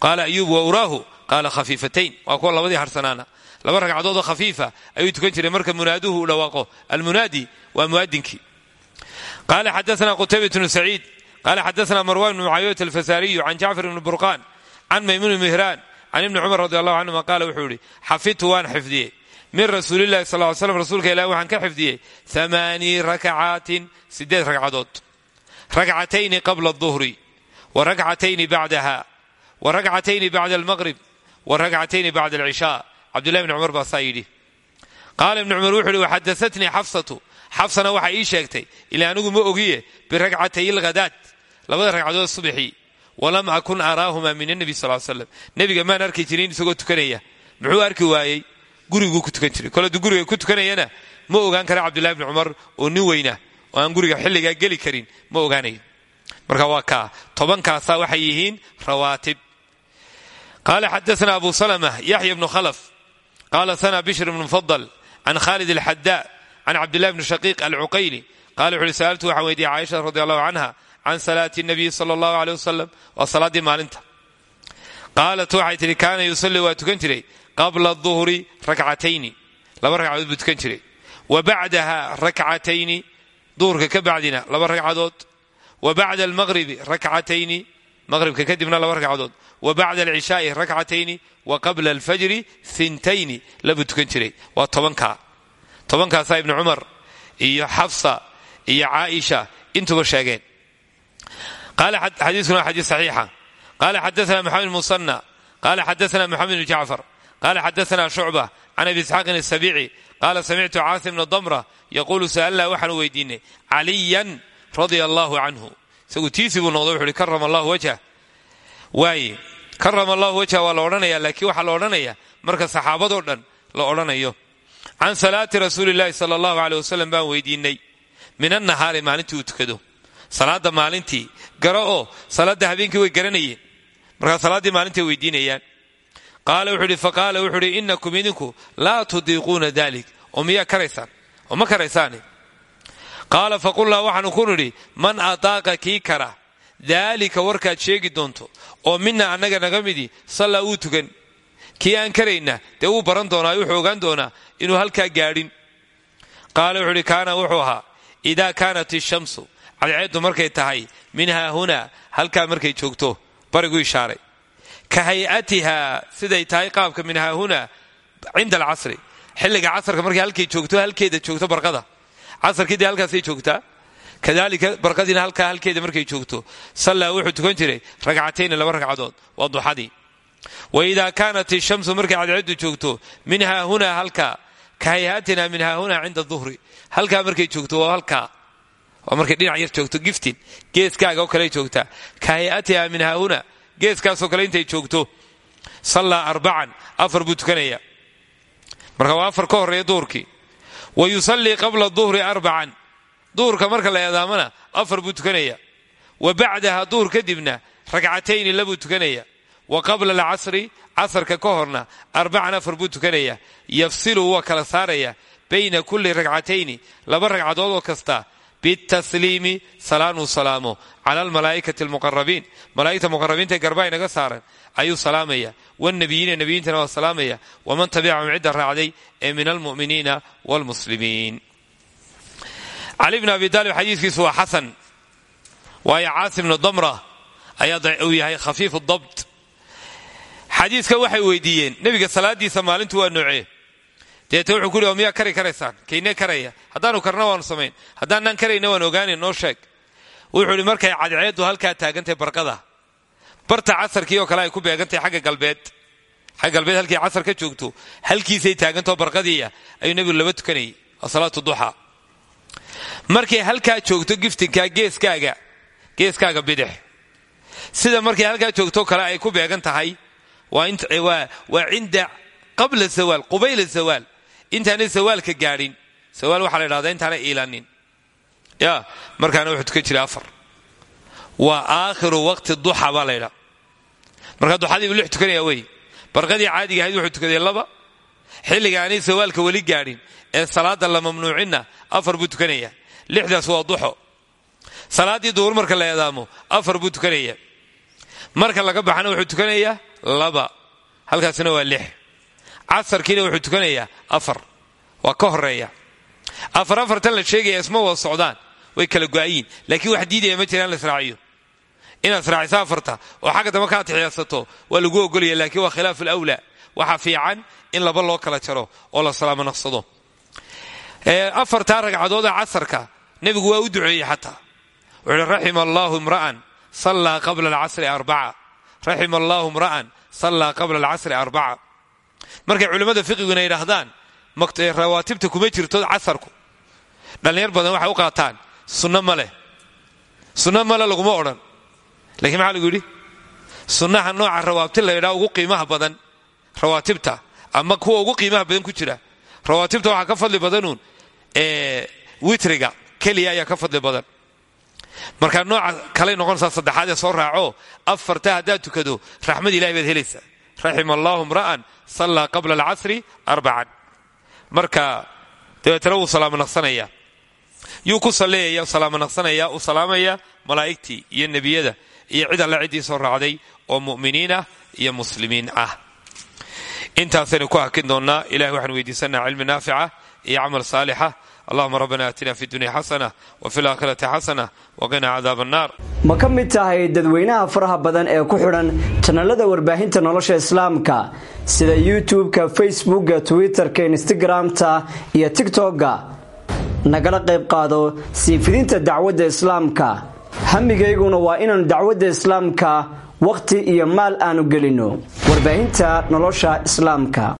qaala ayuub wa uraahu? Qaala khafiifatayn. Waa kuwa labadii harsanaana laba ragcadoodoo khafiifa ayuu tukan jiray. Marka munaaduhu u dhawaaqo almunaadi waa muadinkii qaala xadaana qutaybat bnu saciid qaala xadaana marwan bnu mucaawiyat alfasaariyu can jacfar bni burqaan can maymuun mihraan can ibni cumar radi allahu canhuma qaala wuxuu yidhi xafidtu waan min rasuulillahi sal ly slam rasuulka ilahi waxaan ka xifdiyey amaanii rakacaatin sideed ragcadood. Ragcatayni qabla aduhri wa ragcatayni bacdaha wa ragcatayni bacda almaqrib wa ragcatayni bacda alcishaa cabdullahi bni cumar baa saa yidhi qaala ibni cumar wuxuu yihi waxadaatnii xafsatu. Xafsana waxay ii sheegtay ilaa anigu ma ogiye biragcatay lghadaad labada ragcadood subaxii walam akun araahuma min anebi sal slam nebiga maan arki jirin isagoo tukanaya. Muxuu arki waayey? Guriguu ku tukan jiray. Koledu guriga ku tukanayana ma ogaan kara cabdullahi bni cumar oo nin weyna oo aan guriga xilligaa geli karin. Ma ogaanayo. Marka waa kaa tobankaasaa waxay yihiin rawaatib. Qaala xadaana abu salma yaxya bnu khalaf qaala sana bishr bnu mufadal can khalid alxadaa can cabdillahi bni shaqiiq alcuqayli qala wuxu uhi sa'altu waxaan weydiiyey caaisha radi allahu canha can salaati nabiyi sala allahu aleyh wasalam waa salaaddii maalinta qaalat waxay tidhi kaana yusalli waa tukan jiray qabla duhri rakcatayni laba ragcadood buu tukan jiray wa bacdaha rakcatayni duhurka ka bacdina laba ragcadood wa bacda almaqribi rakcatayni maqhribka kadibna laba ragcadood wa bacda alcishaai rakcatayni wa qabla alfajri hintayni labuu tukan jiray waa tobankaa tobankaasaa ibni cumar iyo xafsa iyo caaisha intuba sheegeen xadiiskuna waa xadiis saxiixa qaala xadaana maxamed musanna qaala xadaana maxamed jacfar qaala xadaana shucba can abi isxaaqin asabici qaala samictu caasim bna damra yaquulu sa'alnaa waxaanu weydiinay caliyan radia allaahu canhu isagu tiisi buu noqdo wuxu uhi karama allahu wajhah waaye karama allahu wajha waa la odhanaya laakiin waxaa la marka saxaabadoo dhan la odhanayo. Can salaati rasuuli llaahi sala allahu aleyh wasalam baan weydiinay min annahaari maalintii uu tukado. Salaadda maalintii. Garo oo salaadda habeenkii way garanayeen. Markaa salaaddii maalintii weydiinayaan. Qaala wuxuu ihi faqaala wuxuu ihi inakum idinku laa tudiiquuna dalik oo miyaa karaysaan? Oo ma karaysaani qaala faqulnaa waxaanu ku nidhi man ataaqa kii kara daalika warkaad sheegi doonto oo mina annaga naga midii sallaa wuu tukan kii aan karayna dee wuu baran doonaa wuxuu ogaan doonaa inuu halkaa gaadhin. Qaala wuxuu ihi kaana wuxuu ahaa idaa kaanat ishamsu cadceeddu markay tahay min haahunaa halkaa markay joogto barigu ishaaray. Ka hay'atihaa siday tahay qaabka min haahunaa cinda alcasri xilliga casarka markay halkay joogto halkeeda joogto barqada casarkii dee halkaasay joogtaa? Kadalika barqadiina halkaa halkeeda markay joogto sallaa wuxuu tukan jiray ragcatayni laba ragcadood waa duxadii. Wa idaa kaanat ishamsu markay cadceeddu joogto min haahunaa halkaa ka hay'atinaa min haahunaa cinda duhri halkaa markay joogto waa halkaa. Waa markay dhinac yar joogto giftin geeskaaga oo kale joogtaa. Ka hay'atiha min haahuna geeskaasoo kale intay joogto. Sallaa arbacan afar buu marka waa afar ka horreeya duhurkii wa yusallii qabla duhri arbacan duhurka marka la eedaamana afar buu tukanaya wa bacdaha duhur kadibna ragcatayni labuu tukanaya wa qabla alcasri casarka ka horna arbacan afar buu tukanaya yafsilu waa kala saaraya bayna kulli ragcatayni laba ragcadood oo kasta bitasliimi salaanuu salaamo cala almalaa'ikati almuqarabiin malaa'igta muqarabiinta ee garbaa saaran ayuu salaamaya. Wnabiyiina nebiyiintana waa salaamaya. Waman tabicahum cidda raacday ee min almu'miniina waalmuslimiin cali bn abi taalib xadiiskiisu waa xasan. Waayo caasim bnu damra ayaa uu yahay khafiifu dabt. Xadiiska waxay weydiiyeen nebiga salaadiisa maalintu waa noocee? Deete wuxuu ku yidhi kari karaysaan? Kaynee karaya? Haddaanu karna waanu samayn. Haddaanaan karayna waan ogaanay noo sheeg. Wuxuu markay cadceeddu halkaa taagantahay barqada barta casarkii oo kale ay ku beegantahay xagga galbeed. Xagga galbeed halkii casar ka joogto halkiisay taagantao barqadiiya ayuu nebigu laba tukanayay salaatu duxa. Markay halkaa joogto giftinkaa geeskaaga geeskaaga bidix. Sida markay halkaa joogto kale ay ku beegan tahay waa cinda qabla zawaal qubayla zawaal. Intaanay zawaalka gaadhin. Zawaal waxaa la ydhahdaa intaanay iilanin ya markaana wuxuu tukan jiray afar. Waa aakhiru waqti duxa baa laydhaa markaa duxadiibu lix tukanaya wey. Barqadii caadiga ahayd wuxuu tukaday laba. Xilliga aanay zawaalka weli gaadhin ee salaada la mamnuucinna afar buu tukanaya lixdaas waa duxo. Salaaddii duhur marka la eedaamo afar buu tukanaya marka laga baxana wuxuu tukanayaa laba. Halkaasina waa lix. Casarkiina wuxuu tukanayaa afar. Waa ka horreeya afar afartan la sheegaya isma wada socdaan. Way kala go'ayiin laakiin wax diidaya ma jiraan la israaciyo inaad israaciso afarta oo xagga dambe ka atixiyaasato waa lagu ogolaya laakiin waa khilaafu lawlaa waxaa fiican in laba loo kala jaro oo la salaamo naqsado. Afartaa ragcadooda casarka nebigu waa u duceeyey xataa. Wuxuu uhi raxima allaahu imra'an sallaa qabla alcasri arbaca. Raxima allaahu imra'an sallaa qabla alcasri arbaca. Markay culimmada fiqiguna yidhaahdaan rawaatibta kuma jirto casarku. Dhallinyar badan waxay u qaataan sunno ma leh. Male laguma odhan lakiin maxaa lagu yidhi? Sunnaha nooca rawaatib la ydhaa ugu qiimaha badan rawaatibta ama kuwa ugu qiimaha badan ku jira. Rawaatibta waxaa ka fadli badanuun witriga keliya ayaa ka fadli badan. Marka nooca kaley noqonaysaa saddexaad ee soo raaco afarta haddaad tukado raxmad ilahi baad helaysaa. Raxima allaahu imra'an sallaa qabla alcasri arbacan marka dabeetana wuu salaamo naqsanaya. Yuu ku salleeyaya salaamo naqsanaya uu salaamaya malaa'igtii iyo nebiyada iyo cid alle ciddii soo raacday oo mu'miniin ah iyo muslimiin ah. Intaasaynu ku hakin doonnaa waxaan weydiisanaa cilmi naafica iyo camal saalixa. Allahuma rabbana aatina fi dunya xasana wa fi laakhirati xasana waqina cadaab annaar ma ka mid tahay dadweynaha faraha badan ee ku xidhan janalada warbaahinta nolosha islaamka sida youtube-ka facebookga twitter-ka instagram-ta iyo tigtokga nagala qayb qaado sii fidinta dacwadda islaamka hamigayguna waa inaannu dacwadda islaamka wakhti iyo maal aanu gelinno warbaahinta nolosha islaamka